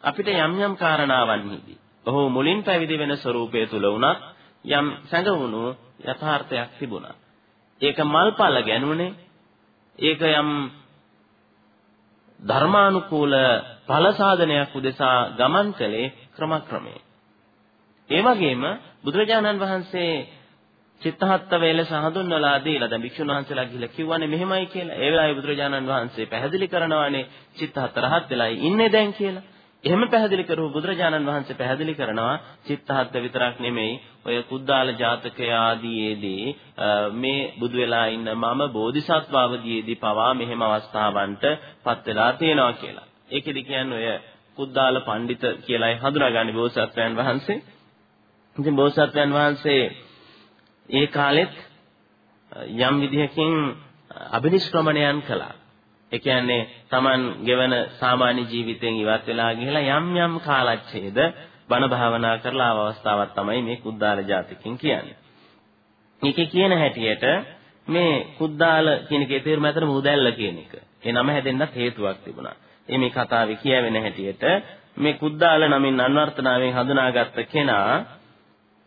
අපිට යම් යම් කාරණාවන්හිදී ඔහු මුලින් පැවිදි වෙන ස්වરૂපය තුල වුණත් යම් සැඟවුණු යථාර්ථයක් තිබුණා. ඒක මල්පල ගැනුනේ ඒක යම් ධර්මානුකූල ඵල සාධනයක් උදෙසා ගමන් කළේ ක්‍රමක්‍රමයෙන්. ඒ වගේම බුදුරජාණන් වහන්සේ චිත්තහත්ත වේලස හඳුන්වලා දීලා දැන් භික්ෂුන් වහන්සේලා ගිහිල්ලා කිව්වනේ මෙහෙමයි කියලා. ඒ වෙලාවේ බුදුරජාණන් වහන්සේ පැහැදිලි කරනවානේ චිත්තහත්ත රහත් වෙලායි ඉන්නේ දැන් කියලා. එහෙම පැහැදිලි කරුව බුදුරජාණන් වහන්සේ පැහැදිලි කරනවා චිත්තහත්ත විතරක් නෙමෙයි ඔය කුද්දාල ජාතකය ආදීයේදී මේ බුදු වෙලා ඉන්න මම බෝධිසත්ව අවදීයේදී පවා මෙහෙම අවස්ථාවන්ට පත් වෙලා තියෙනවා කියලා. ඒකෙදි කියන්නේ ඔය කුද්දාල පඬිත කියලායි හඳුනාගන්නේ බෝසත්යන් වහන්සේ. ඉතින් බෝසත්යන් වහන්සේ ඒ කාලෙත් යම් විදිහකින් අබිනිෂ්ක්‍රමණයන් කළා. ඒ කියන්නේ Taman ගෙවන සාමාන්‍ය ජීවිතයෙන් ඉවත් වෙලා ගිහලා යම් යම් කාලච්ඡේද බණ භාවනා කරලා ආව අවස්ථාවක් තමයි මේ කුද්දාල ජාතිකෙන් කියන්නේ. මේකේ කියන හැටියට මේ කුද්දාල කියන එකේ තේරුම අතර මුදැල්ල කියන එක. ඒ නම හැදෙන්නත් හේතුවක් තිබුණා. ඒ මේ කතාවේ කියවෙන හැටියට මේ කුද්දාල නමින් අන්වර්ථනාවෙන් හඳුනාගත්ත කෙනා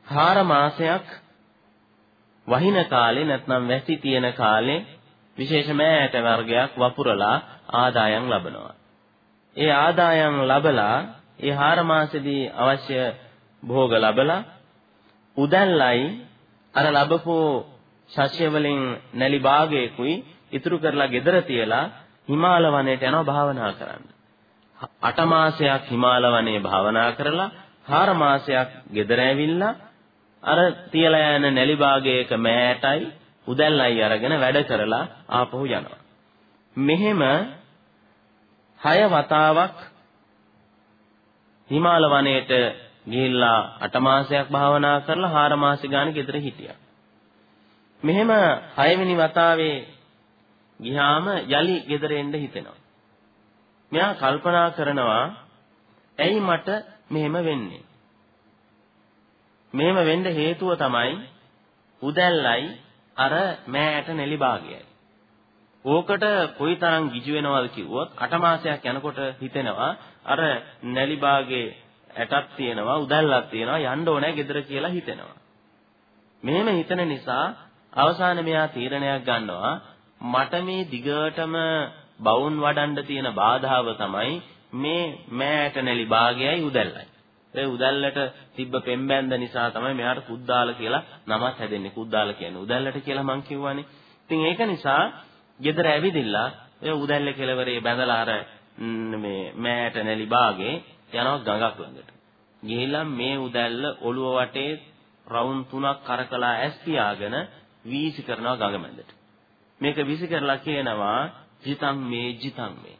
හාර මාසයක් වහින කාලේ නැත්නම් වැසි තියෙන කාලේ විශේෂ මෑට වර්ගයක් වපුරලා ආදායම් ලබනවා. ඒ ආදායම් ලබලා ඒ හාර මාසෙදී අවශ්‍ය භෝග ලබලා උදැල්ලයි අර ලැබපු ශස්‍ය වලින් නැලි භාගයකුයි ඉතුරු කරලා gedara තියලා හිමාල වනයේට යනවා භාවනා කරන්න. අට මාසයක් හිමාල වනයේ භාවනා කරලා හාර මාසයක් gedara ඇවිල්ලා අර තියලා යන නැලි භාගයක මෑටයි උදැල්ලයි අරගෙන වැඩ කරලා ආපහු යනවා. මෙහෙම හය වතාවක් හිමාල වනයේට ගිහිල්ලා අට මාසයක් භාවනා කරලා හාර මාසෙ ගාන ගෙදර හිටියා. මෙහෙම හයවෙනි වතාවේ ගියාම යලි ගෙදර එන්න හිතෙනවා. මෙයා කල්පනා කරනවා ඇයි මට මෙහෙම වෙන්නේ? මෙහෙම වෙන්න හේතුව තමයි උදැල්ලයි අර මෑයට නෙලි භාගයයි. ඕකට කොයිතරම් ගිජු වෙනවද කිව්වොත් අට මාසයක් යනකොට හිතෙනවා අර නැලි භාගේ ඇටක් තියෙනවා උදැල්ලක් තියෙනවා යන්න ඕනේ ගෙදර කියලා හිතෙනවා. මෙහෙම හිතන නිසා අවසානයේ මෙයා තීරණයක් ගන්නවා මට මේ දිගටම බවුන් වඩන්න තියෙන බාධාව තමයි මේ මෑට නැලි භාගයයි උදැල්ලයි. ඒ උදැල්ලට තිබ්බ පෙම්බැන්ද නිසා තමයි මෙයාට කුද්දාල කියලා නමක් හැදෙන්නේ. කුද්දාල කියන්නේ උදැල්ලට කියලා මං කිව්වනේ. ඉතින් ඒක නිසා ගෙදර ඇවිදිලා ඒ උදැල්ල කෙලවරේ බැඳලා අර මේ මෑට නැලි භාගේ යනවා ගඟක් ළඟට. ගිහිල්ලා මේ උදැල්ල ඔළුව වටේ රවුම් තුනක් කරකලා ඇස් පියාගෙන වීසි කරනවා ගඟ මැදට. මේක වීසි කරලා කියනවා ජිතං මේ ජිතං මේ.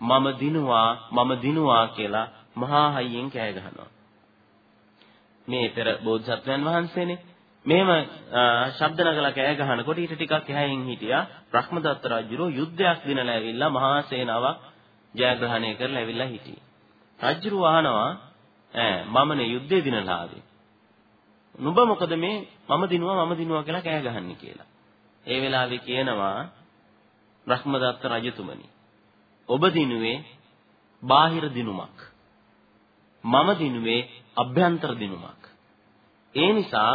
මම දිනුවා මම දිනුවා කියලා මහා හයියෙන් කෑ ගහනවා. මේ පෙර බෝධිසත්වයන් වහන්සේනේ. මෙහෙම ශබ්ද නගලා කෑ ගහනකොට ඊට ටිකක් එහායින් හිටියා බ්‍රහ්මදත්ත රජුරෝ යුද්ධයක් දිනලා ඇවිල්ලා මහා සේනාවක් ජයග්‍රහණය කරලා ඇවිල්ලා හිටියේ. රජුරු අහනවා ඈ මමනේ යුද්ධේ දිනලා ආවේ. නුඹ මොකද මේ මම දිනුවා මම දිනුවා කියලා කෑ ගහන්නේ කියලා. ඒ වෙලාවේ කියනවා බ්‍රහ්මදත්ත රජතුමනි ඔබ දිනුවේ බාහිර දිනුමක්. මම දිනුවේ අභ්‍යන්තර දිනුමක්. ඒ නිසා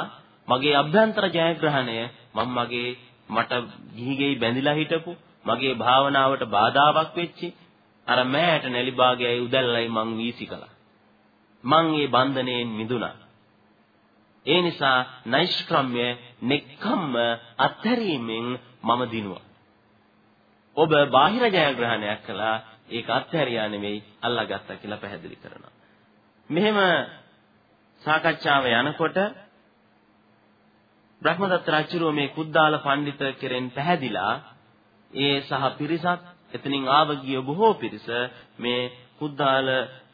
මගේ අභ්‍යන්තර ජයග්‍රහණය මම මගේ මට ගිහිගෙයි බැඳිලා හිටපු මගේ භාවනාවට බාධාවක් වෙච්චි අර මෑට නැලි භාගයයි උදැල්ලයි මං වීසි කළා. මං ඒ බන්ධනයෙන් මිදුණා. ඒ නිසා නෛෂ්ක්‍රම්‍ය නෙක්ඛම්ම අත්හැරීමෙන් මම දිනුවා. ඔබ බාහිර ජයග්‍රහණයක් කළා ඒක අත්හැරියා නෙවෙයි අල්ලාගත්තා කියලා පැහැදිලි කරනවා. මෙහෙම සාකච්ඡාව යනකොට බ්‍රහ්මදත්ත රජුරෝ මේ කුද්දාල පඬිත කෙරෙන් පැහැදිලා ඒ සහ පිරිසත් එතනින් ආව ගිය බොහෝ පිරිස මේ කුද්දාල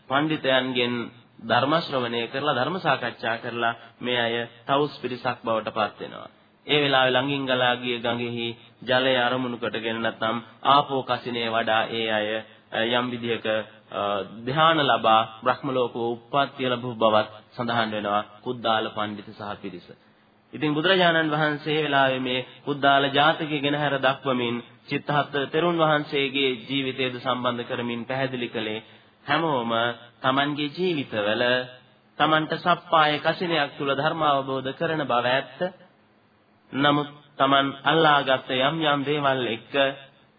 පඬිතයන්ගෙන් ධර්ම ශ්‍රවණය කරලා ධර්ම සාකච්ඡා කරලා මේ අය තවුස් පිරිසක් බවට පත් වෙනවා. ඒ වෙලාවේ ළඟින් ගලා ගිය ගඟෙහි ජලය අරමුණු කොටගෙන නැත්නම් ආපෝ කසිනේ වඩා ඒ අය යම් විදිහක ධ්‍යාන ලබා බ්‍රහ්ම ලෝකෝ උප්පත්තිය ලැබු බවත් සඳහන් වෙනවා කුද්දාල පඬිතු සහ පිරිස. ඉතින් බුදුරජාණන් වහන්සේ වෙලාවේ මේ කුද්දාල ජාතකය ගැන හැර දක්වමින් චිත්තහත් තෙරුන් වහන්සේගේ ජීවිතයද සම්බන්ධ කරමින් පැහැදිලි කළේ හැමෝම Tamanගේ ජීවිතවල Tamanට සප්පාය කසිනයක් තුල ධර්ම අවබෝධ කරන බව ඇත්ත. නමුත් Taman අල්ලාගත් යම් යම් දේවල් එක්ක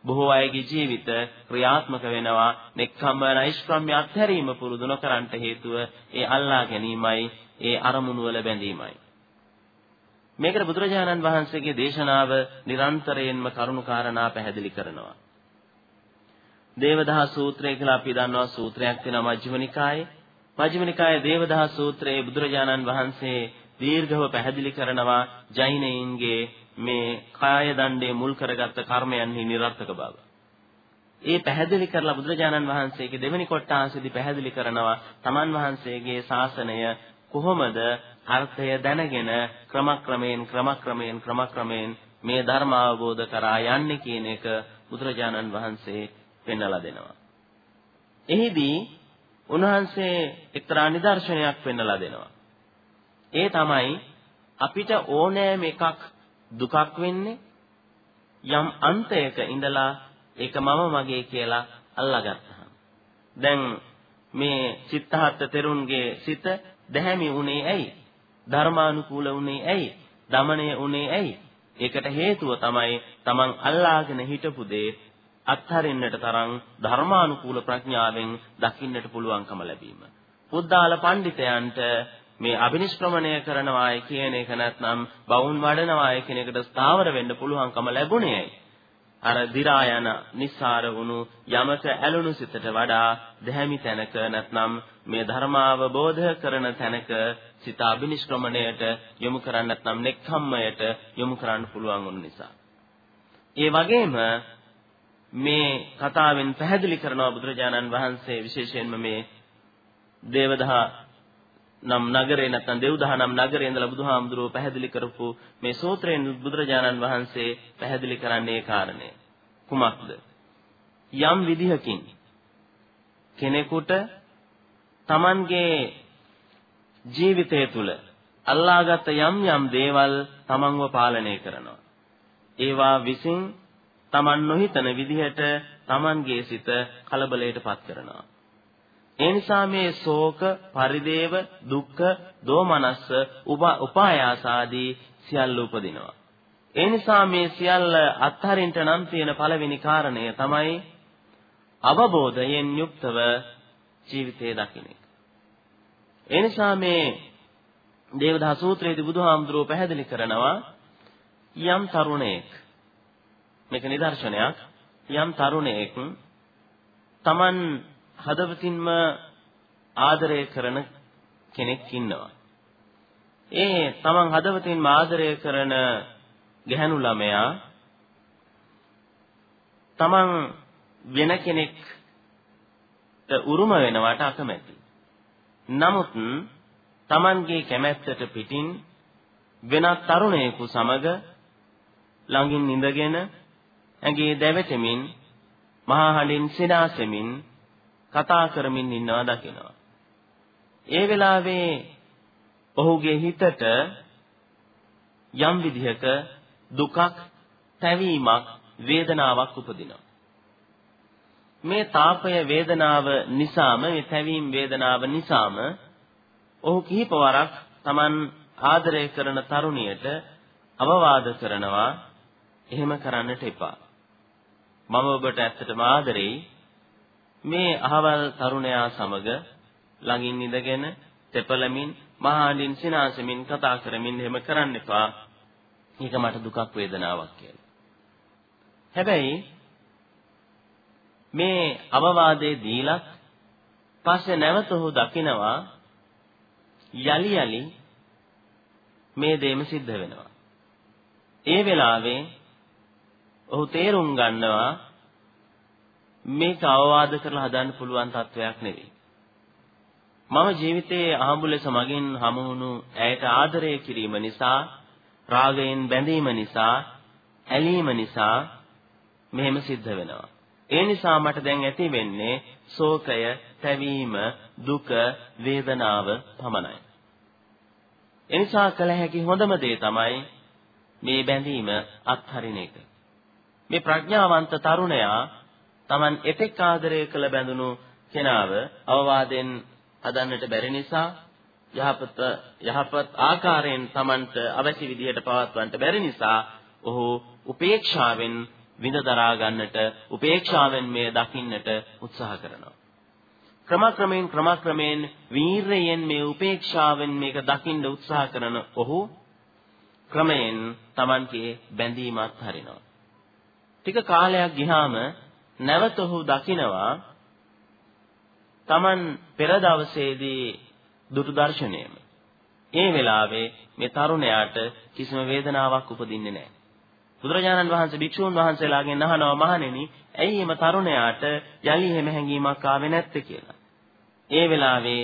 බොහෝ අයගේ ජීවිත ක්‍රියාත්මක වෙනවා. නෙක්ඛම්ම නෛෂ්ක්‍රම්‍ය අත්හැරීම පුරුදු නොකරන්ට හේතුව ඒ අල්ලා ගැනීමයි ඒ අරමුණු වල බැඳීමයි. මේකට බුදුරජාණන් වහන්සේගේ දේශනාව නිරන්තරයෙන්ම කරුණු කාරණා පැහැදිලි කරනවා. දේවදහ සූත්‍රය කියලා අපි දන්නවා සූත්‍රයක් තියෙනවා මජ්ක්‍ධිම නිකායේ මජ්ක්‍ධිම නිකායේ දේවදහ සූත්‍රයේ බුදුරජාණන් වහන්සේ දීර්ඝව පැහැදිලි කරනවා ජෛනයින්ගේ මේ කාය දණ්ඩේ මුල් කරගත්ත කර්මයන්හි નિરර්ථක බව. ඒ පැහැදිලි කරලා බුදුරජාණන් වහන්සේගේ දෙවෙනි කොටාසෙදි පැහැදිලි කරනවා තමන් වහන්සේගේ ශාසනය කොහොමද අර්ථය දැනගෙන ක්‍රමක්‍රමයෙන් ක්‍රමක්‍රමයෙන් ක්‍රමක්‍රමයෙන් මේ ධර්ම අවබෝධ කරා යන්නේ කියන එක බුදුරජාණන් වහන්සේ පෙන්වලා දෙනවා. එහිදී උන්වහන්සේ එක්තරා නිදර්ශනයක් පෙන්වලා දෙනවා. ඒ තමයි අපිට ඕනෑම එකක් දුකක් වෙන්නේ යම් අන්තයක ඉඳලා ඒක මම මගේ කියලා අල්ලාගත්තාම. දැන් මේ චිත්තහත් තෙරුන්ගේ සිත දැහැමි උනේ ඇයි? ධර්මානුකූල උනේ ඇයි? දමණය උනේ ඇයි? ඒකට හේතුව තමයි තමන් අල්ලාගෙන හිටපු දේ අත්හරින්නට තරම් ධර්මානුකූල ප්‍රඥාවෙන් දකින්නට පුළුවන්කම ලැබීම. පුද්දාල පඬිතයන්ට මේ අබිනිෂ්ක්‍රමණය කරනවායි කියන එක නැත්නම් බවුන් වඩනවායි කියන එකට ස්ථාවර වෙන්න පුළුවන්කම ලැබුණේ අර දි รา යන නිස්සාර වුණු යමක ඇලුණු සිතට වඩා දැහැමි තැනක නැත්නම් මේ ධර්මාවබෝධ කරන තැනක සිත අබිනිෂ්ක්‍රමණයට යොමු කරන්න නැත්නම් නෙක්ඛම්මයට යොමු කරන්න පුළුවන් වුණු නිසා. ඒ වගේම මේ කතාවෙන් පැහැදිලි කරනවා බුදුරජාණන් වහන්සේ. විශේෂයෙන්ම මේ දේවදහ නම් නගරේ නැත්නම් දෙව්දහ නම් නගරේ ඉඳලා බුදුහාමුදුරුවෝ පැහැදිලි කරපු මේ සූත්‍රයෙන් බුදුරජාණන් වහන්සේ පැහැදිලි කරන්නේ කාරණේ. කුමක්ද? යම් විදිහකින් කෙනෙකුට Tamanගේ ජීවිතය තුළ අල්ලාගත් යම් යම් දේවල් Tamanව පාලනය කරනවා. ඒවා විසින් Taman නොහිතන විදිහට Tamanගේ සිත කලබලයටපත් කරනවා ඒ නිසා මේ ශෝක, පරිදේව, දුක්ඛ, දෝමනස්ස, උපායාස ආදී සියල්ල උපදිනවා. ඒ නිසා මේ සියල්ල අත්හරින්ට නම් තියෙන පළවෙනි කාරණය තමයි අවබෝධයෙන් යුක්තව ජීවිතය දකින්න. ඒ නිසා මේ දේවදා සූත්‍රයේදී බුදුහාමුදුරුව පැහැදිලි කරනවා යම් තරුණයෙක් මේක නිදර්ශනයක් යම් තරුණයෙක් Taman හදවතින්ම ආදරය කරන කෙනෙක් ඉන්නවා. ඒ තමන් හදවතින්ම ආදරය කරන ගැහැණු ළමයා තමන් වෙන කෙනෙක්ට උරුම වෙනවට අකමැති. නමුත් තමන්ගේ කැමැත්තට පිටින් වෙනත් තරුණයෙකු සමග ළඟින් ඉඳගෙන ඇඟේ දැවෙතමින් මහා හඬින් සිනාසෙමින් කතා කරමින් ඉන්නවා දකිනවා. ඒ වෙලාවේ ඔහුගේ හිතට යම් විදිහක දුකක්, තැවීමක්, වේදනාවක් උපදිනවා. මේ තාපය වේදනාව නිසාම මේ තැවීම වේදනාව නිසාම ඔහු කිහිප වරක් Taman ආදරය කරන තරුණියට අවවාද කරනවා එහෙම කරන්නට එපා. මම ඔබට ඇත්තටම ආදරෙයි. මේ අහවල් තරුණයා සමග ළඟින් ඉඳගෙන තෙපලමින් මහාඬින් සිනාසෙමින් කතා කරමින් එහෙම කරන්න එපා. ඒක මට දුකක් වේදනාවක් කියලා. හැබැයි මේ අවවාදයේ දීලත් පස්සේ නැවත ඔහු දකිනවා යලි යලි මේ දෙම සිද්ධ වෙනවා. ඒ වෙලාවේ ඔහු තේරුම් ගන්නවා මේක අවවාද කරලා හදන්න පුළුවන් තත්වයක් නෙවෙයි. මම ජීවිතයේ අහඹු ලෙස මගින් හමු වුණු ඇයට ආදරය කිරීම නිසා රාගයෙන් බැඳීම නිසා ඇලීම නිසා මෙහෙම සිද්ධ වෙනවා. ඒ නිසා මට දැන් ඇති වෙන්නේ ශෝකය, තැවීම, දුක, වේදනාව පමණයි. එනිසා කළ හැකි හොඳම දේ තමයි මේ බැඳීම අත්හරින එක. මේ ප්‍රඥාවන්ත තරුණයා Taman එතෙක් ආදරය කළ බැඳුණු කෙනාව අවවාදෙන් හදන්නට බැරි නිසා යහපත යහපත් ආකාරයෙන් Tamanට අවශ්‍ය විදිහට පවත්වන්නට බැරි නිසා ඔහු උපේක්ෂාවෙන් විඳ දරා ගන්නට උපේක්ෂාවෙන් මේ දකින්නට උත්සාහ කරනවා. ක්‍රමක්‍රමයෙන් ක්‍රමක්‍රමයෙන් වීරයෙන් මේ උපේක්ෂාවෙන් මේක දකින්න උත්සාහ කරන ඔහු ක්‍රමයෙන් Tamanගේ බැඳීමත් හරිනවා. ටික කාලයක් ගියාම නැවත ඔහු දකිනවා Taman පෙර දවසේදී දුටු දර්ශනයම. ඒ වෙලාවේ මේ තරුණයාට කිසිම වේදනාවක් උපදින්නේ නැහැ. බුදුරජාණන් වහන්සේ භික්ෂූන් වහන්සේලාගෙන් අහනවා මහණෙනි, ඇයි එම තරුණයාට යලි එහෙම හැඟීමක් ආවේ නැත්තේ කියලා. ඒ වෙලාවේ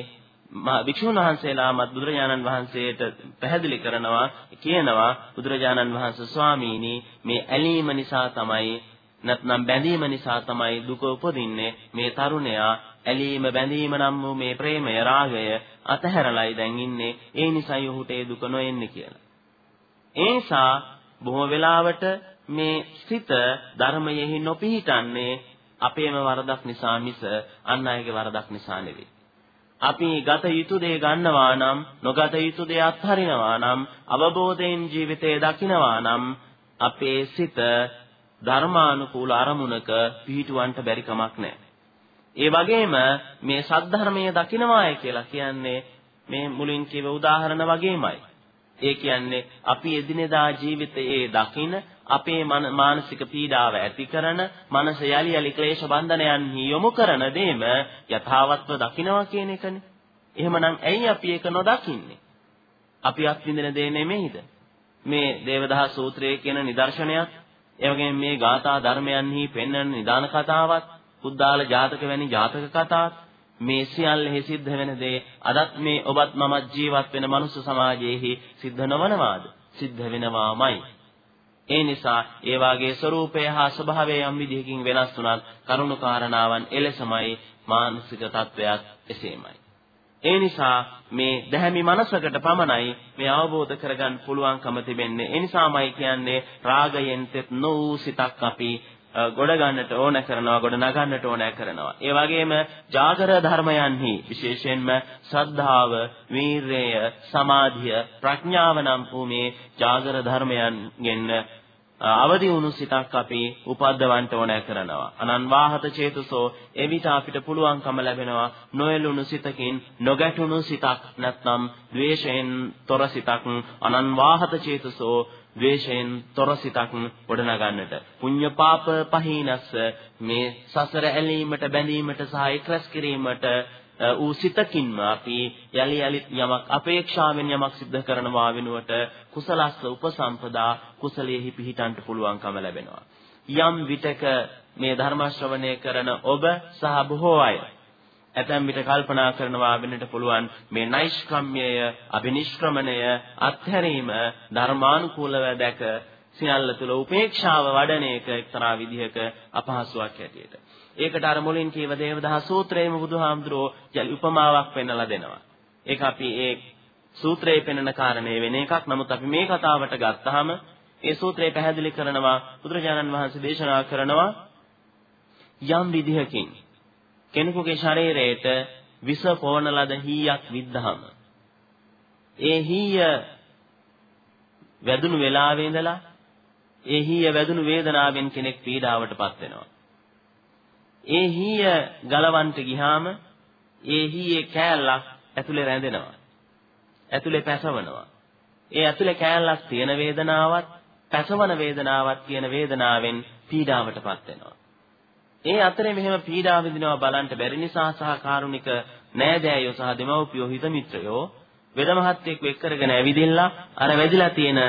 භික්ෂුන් වහන්සේලාමත් බුදුරජාණන් වහන්සේට පැහැදිලි කරනවා කියනවා බුදුරජාණන් වහන්සේ ස්වාමීනි මේ ඇලීම නිසා තමයි නැත්නම් බැඳීම නිසා තමයි දුක උපදින්නේ මේ තරුණයා ඇලීම බැඳීම නම් වූ මේ ප්‍රේමය රාගය අතහැරලයි දැන් ඉන්නේ ඒ නිසායි ඔහුට ඒ දුක නොඑන්නේ කියලා. ඒ නිසා බොහෝ වෙලාවට මේ සිත ධර්මයෙහි නොපිහිටන්නේ අපේම වරදක් නිසා මිස අන් අයගේ වරදක් නිසා නෙවෙයි. අපි ගත යුතු දේ ගන්නවා නම් නොගත යුතු දේ අත්හරිනවා නම් අවබෝධයෙන් ජීවිතය දකිනවා නම් අපේ සිත ධර්මානුකූල අරමුණක පිහිටුවන්ට බැරි කමක් නැහැ. ඒ වගේම මේ සද්ධර්මයේ දකින්නවාය කියලා කියන්නේ මේ මුලින් කියව උදාහරණ වගේමයි. ඒ කියන්නේ අපි එදිනෙදා ජීවිතයේ දකින අපේ මානසික පීඩාව ඇති කරන මනස යලි යලි ක්ලේශ බන්ධනයන්හි යොමු කරන දේම යථාවත්ව දකිනවා කියන එකනේ. එහෙමනම් ඇයි අපි ඒක නොදකින්නේ? අපි අත්විඳින දේ නෙමෙයිද? මේ දේවදහ සූත්‍රයේ කියන නිදර්ශනයක් ඒ වගේම මේ ගාථා ධර්මයන්හි පෙන්වන නිදාන කතාවත්, බුද්ධාල ජාතක වැනි ජාතක කතාත් මේ සියල්ලෙහි සිද්ධ වෙන දේ අදත් මේ ඔබත් මමත් ජීවත් වෙන මනුස්ස සමාජයේහි සිද්ධ නොවනවාද? සිද්ධ වෙනවාමයි. ඒ නිසා ඒ වාගේ ස්වરૂපය හා ස්වභාවය යම් විදිහකින් වෙනස් වුණත් කරුණු කාරණාවන් එලෙසමයි මානසික තත්වයක් එසේමයි. ඒ නිසා මේ දැහැමි මනසකට පමණයි මේ අවබෝධ කරගන්න පුළුවන්කම තිබෙන්නේ. ඒ නිසාමයි කියන්නේ රාගයෙන් තෙත් නොවූ සිතක් අපි ගොඩ ගන්නට ඕන කරනවා ගොඩ නගන්නට ඕන කරනවා. ඒ වගේම ජාගර ධර්මයන්හි විශේෂයෙන්ම ශ්‍රද්ධාව වීරය සමාධිය ප්‍රඥාව නම් වූ මේ ජාගර ධර්මයන්ගෙන් අවදි වුණු සිතක් අපි උපද්දවන්න ඕන කරනවා. අනන්වාහත චේතසෝ එවිට අපිට පුළුවන්කම ලැබෙනවා නොයලුණු සිතකින් නොගැටුණු සිතක් නැත්නම් ද්වේෂයෙන් තොර සිතක්. අනන්වාහත චේතසෝ ද්වේෂයෙන් තොර සිතක් ගොඩනගන්නට. පුඤ්ඤ පාප පහිනස්ස මේ සසර ඇලීමට බැඳීමට සහ එක්රැස් කිරීමට ඌ සිතකින්ම අපි යලි යලිත් යමක් අපේක්ෂාවෙන් යමක් සිද්ධ කරනවා වෙනුවට කුසලස්ස උපසම්පදා කුසලයේහි පිහිටන්ට පුළුවන්කම ලැබෙනවා. යම් විටක මේ ධර්ම ශ්‍රවණය කරන ඔබ සහ බොහෝ අය ඇතැම් විට කල්පනා කරනවා වෙන්නට පුළුවන් මේ නෛෂ්ක්‍රම්‍යය අබිනිෂ්ක්‍රමණය අත්හැරීම ධර්මානුකූලව දැක සියල්ල තුල උපේක්ෂාව වඩන එක එක්තරා විදිහක අපහසුයක් ඇටියට. ඒකට අර මුලින් කියව දේවදහ සූත්‍රයේම බුදුහාමුදුරෝ යලි උපමාවක් පෙන්වලා දෙනවා. ඒක අපි ඒ සූත්‍රයේ පෙන්වන කාරණේ වෙන එකක්. නමුත් අපි මේ කතාවට ගත්තාම ඒ සූත්‍රය පැහැදිලි කරනවා බුදුරජාණන් වහන්සේ දේශනා කරනවා යම් විදිහකින් කෙනෙකුගේ ශරීරයට විස පොවන ලද හීයක් විද්ධහම ඒ හීය වැදුණු වෙලාවේ ඉඳලා ඒ හීය වැදුණු වේදනාවෙන් කෙනෙක් පීඩාවටපත් වෙනවා. ඒ හීය ගලවන්ට ගියාම ඒ හීයේ කෑල්ලක් ඇතුලේ රැඳෙනවා. ඇතුලේ පැසවනවා. ඒ ඇතුලේ කෑල්ලක් තියෙන වේදනාවත් පැසවන වේදනාවත් කියන වේදනාවෙන් පීඩාවටපත් වෙනවා. ඒ අතරේ මෙහෙම පීඩාව විඳිනවා බලන්න බැරි නිසා සහ කාරුණික නෑදෑයෝ සහ දෙමව්පියෝ හිත මිත්‍රයෝ වෙද මහත්යෙක් එක් කරගෙන ඇවිදින්න අර වැදිලා තියෙන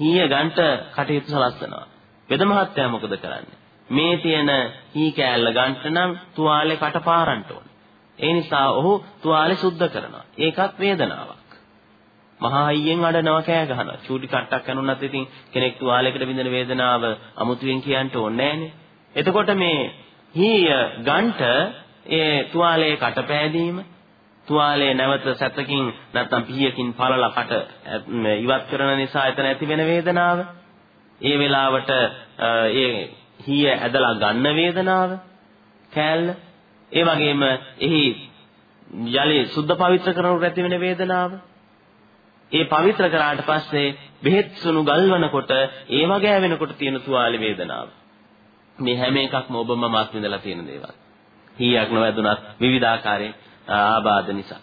හීය ගන්ට කටයුතු සලස්වනවා. වෙද මහත්තයා මොකද කරන්නේ? මේ තියෙන හී කෑල්ල ගන්ට නම් තුවාලේ කටපාරන්න ඕනේ. ඒ නිසා ඔහු තුවාලේ සුද්ධ කරනවා. ඒකත් වේදනාවක්. මහා අයියෙන් අඬනවා කෑ ගහනවා. චූටි කට්ටක් කනුනත් ඉතින් කෙනෙක් තුවාලයකට විඳින වේදනාව අමුතුවෙන් කියන්න ඕනේ නෑනේ. එතකොට මේ හීය ගන්ට ඒ තුවාලයේ කටපෑදීම තුවාලයේ නැවත සැතකින් නැත්නම් පීයකින් පළලා කට ඉවත් කරන නිසා එතන ඇති වෙන වේදනාව. ඒ වෙලාවට ඒ හීය ඇදලා ගන්න වේදනාව කෑල්ල. ඒ වගේම එහි ජලයේ සුද්ධ පවිත්‍ර කරනකොට ඇති වෙන වේදනාව. ඒ පවිත්‍ර කරාට පස්සේ බෙහෙත් සුණු ගල්වනකොට ඒ වගේ වෙනකොට තියෙන තුවාලේ වේදනාව. මේ හැම එකක්ම ඔබ මමත් විඳලා තියෙන දේවල්. හීයක් නොවැදුනත් විවිධාකාරයෙන් ආබාධ නිසා.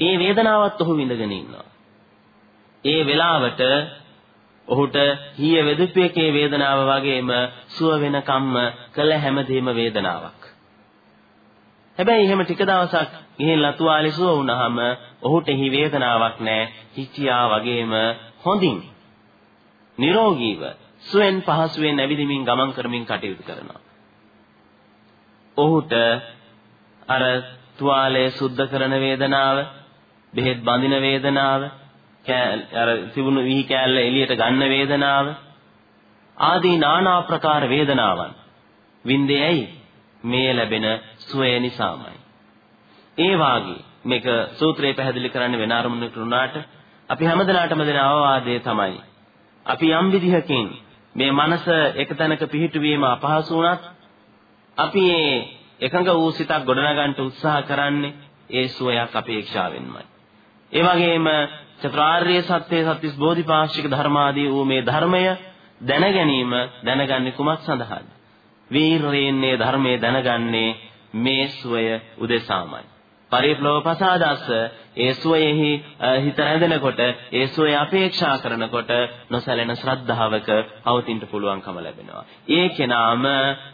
ඒ වේදනාවත් ඔහු විඳගෙන ඉන්නවා. ඒ වෙලාවට ඔහුට හීය වෙදුපු එකේ වේදනාව වගේම සුව වෙන කම්ම කළ හැමදේම වේදනාවක්. හැබැයි එහෙම ටික දවසක් ගිහිල්ලා තුවාලේ සුව වුණාම ඔහුට හි වේදනාවක් නැහැ. හිටියා වගේම හොඳින් නිරෝගීව සුවෙන් පහසුවෙන් ඇවිදිමින් ගමන් කරමින් කටයුතු කරනවා. ඔහුට අර තුවාලය සුද්ධ කරන වේදනාව, බෙහෙත් බඳින වේදනාව, අර තිබුණු විහි කෑල්ල එළියට ගන්න වේදනාව ආදී নানা ප්‍රකාර වේදනාවන් වින්දේ ඇයි මේ ලැබෙන සුවය නිසාමයි. ඒ වාගේ මේක සූත්‍රයේ පැහැදිලි කරන්න වෙන අරමුණකට උනාට අපි හැමදෙනාටම දෙන අවවාදය තමයි අපි යම් විදිහකින් මේ මනස එක තැනක පිහිටුවීම අපහසු වුණත් අපි මේ එකඟ වූ සිතක් ගොඩනගන්න උත්සාහ කරන්නේ ඒ සුවයක් අපේක්ෂාවෙන්මයි. ඒ වගේම චතුරාර්ය සත්‍ය සත්‍තිස් බෝධිපාක්ෂික ධර්මාදී වූ මේ ධර්මය දැන ගැනීම දැනගන්නේ කුමක් සඳහාද? වීරයෙන් මේ ධර්මයේ දැනගන්නේ මේ සුවය උදෙසාමයි. පරිප්ලව පසාදස්ස ඒ සුවයෙහි හිත රැඳෙනකොට ඒ සුවය අපේක්ෂා කරනකොට නොසැලෙන ශ්‍රද්ධාවක පවතින්න පුළුවන්කම ලැබෙනවා. ඒ කෙනාම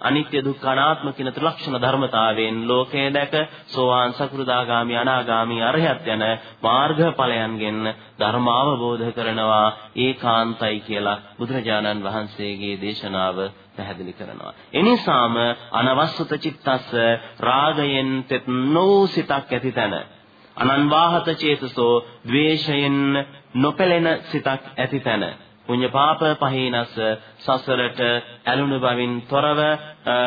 අනිත්‍ය දුක්ඛ අනාත්ම කියන ත්‍රිලක්ෂණ ධර්මතාවයෙන් ලෝකය දැක සෝවාන් සකෘදාගාමි අනාගාමි අරහත් යන මාර්ගඵලයන්ගෙන් ධර්ම අවබෝධ කරනවා ඒකාන්තයි කියලා බුදුරජාණන් වහන්සේගේ දේශනාව පැහැදිලි කරනවා. එනිසාම අනවස්සත චිත්තස්ස රාගයෙන් තෙත් නොවූ සිතක් ඇති තැන අනන්වාහත චේතසෝ ද්වේෂයෙන් නොපැලෙන සිතක් ඇති තැන පුඤ්ඤ පාප පහේනස සසරට ඇලුණු බවින් තොරව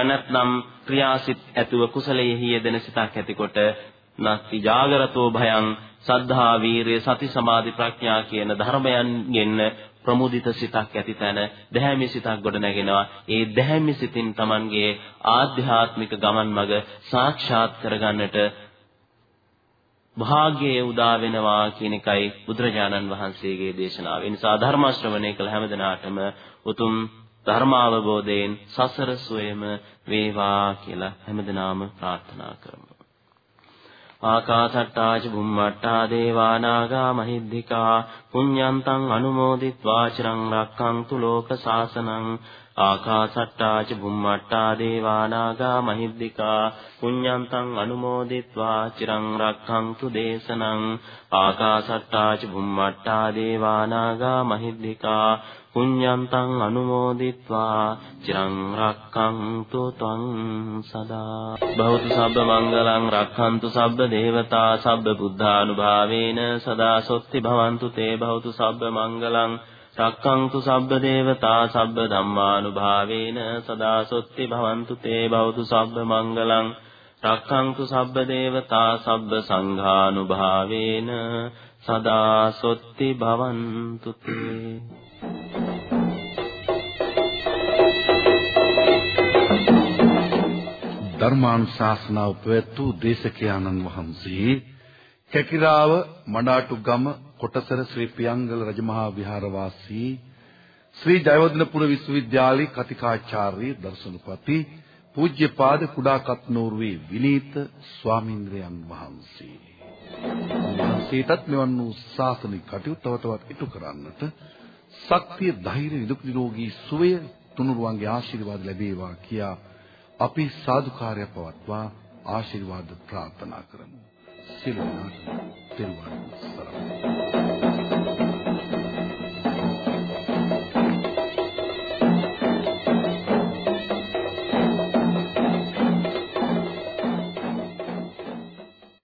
නැත්නම් ක්‍රියාසිත ඇතුව කුසලයෙහි යෙදෙන සිතක් ඇතිකොට නත්ති ජාගරතෝ භයං සද්ධා වීරිය සති සමාධි ප්‍රඥා කියන ධර්මයන්ගෙන් ප්‍රමුදිත සිතක් ඇති තැන දැහැමි සිතක් ගොඩ නැගෙනවා. ඒ දැහැමි සිතින් Tamanගේ ආධ්‍යාත්මික ගමන් මඟ සාක්ෂාත් කරගන්නට භාග්‍යය උදා වෙනවා කියන එකයි බුදුරජාණන් වහන්සේගේ දේශනාව. ඒ නිසා ධර්ම ශ්‍රවණය කළ හැමදෙනාටම උතුම් ධර්මාවබෝධයෙන් සසර සොයම වේවා කියලා හැමදෙනාම ප්‍රාර්ථනා කරමු. ආකාසට්ටා ච බුම්මට්ටා දේවා නාග මහිද්దికා පුඤ්ඤන්තං අනුමෝදිත්වා චිරං රක්ඛන්තු ලෝක සාසනං ආකාසට්ටා ච බුම්මට්ටා දේවානාගා මහිද්దికා පුඤ්ඤන්තං අනුමෝදිත්වා චිරං රක්ඛන්තු දේශනං ආකාසට්ටා ච බුම්මට්ටා දේවානාගා මහිද්దికා පුඤ්ඤන්තං අනුමෝදිත්වා චිරං රක්ඛන්තු ත්වං සදා භවතු සබ්බ මංගලං රක්ඛන්තු සබ්බ දේවතා සබ්බ බුද්ධානුභාවේන සදා සොත්ති භවන්තු තේ භවතු සබ්බ මංගලං රක්ඛන්තු සබ්බ දේවතා සබ්බ ධම්මානුභාවේන සදා සොත්ති භවන්තු තේ බෞද්ධ සබ්බ මංගලං රක්ඛන්තු සබ්බ දේවතා සබ්බ සංඝානුභාවේන සදා සොත්ති භවන්තු තේ ධර්මානුශාසනාව පැවැත්වූ දේශකයාණන් වහන්සේ කැකිරාව මඩාටුගම කොටසර ශ්‍රී පියංගල රජමහා විහාරවාසී ශ්‍රී ජයවර්ධනපුර විශ්වවිද්‍යාලයේ කතිකාචාර්ය දර්ශනපති පූජ්‍යපාද කුඩා කත්නෝරුවේ විනීත ස්වාමීන්ද්‍රයන් වහන්සේ. වහන්සේටත් මෙවන් වූ ශාසනික කටයුතු තව තවත් ඉටු කරන්නට ශක්තිය ධෛර්ය නිදුක් නිරෝගී සුවය තුනුරුවන්ගේ ආශිර්වාද ලැබේවා කියා අපි සාදුකාරය පවත්වා ආශිර්වාද ප්‍රාර්ථනා කරමු. සියලු දෙනාට තෙරුවන් සරණයි.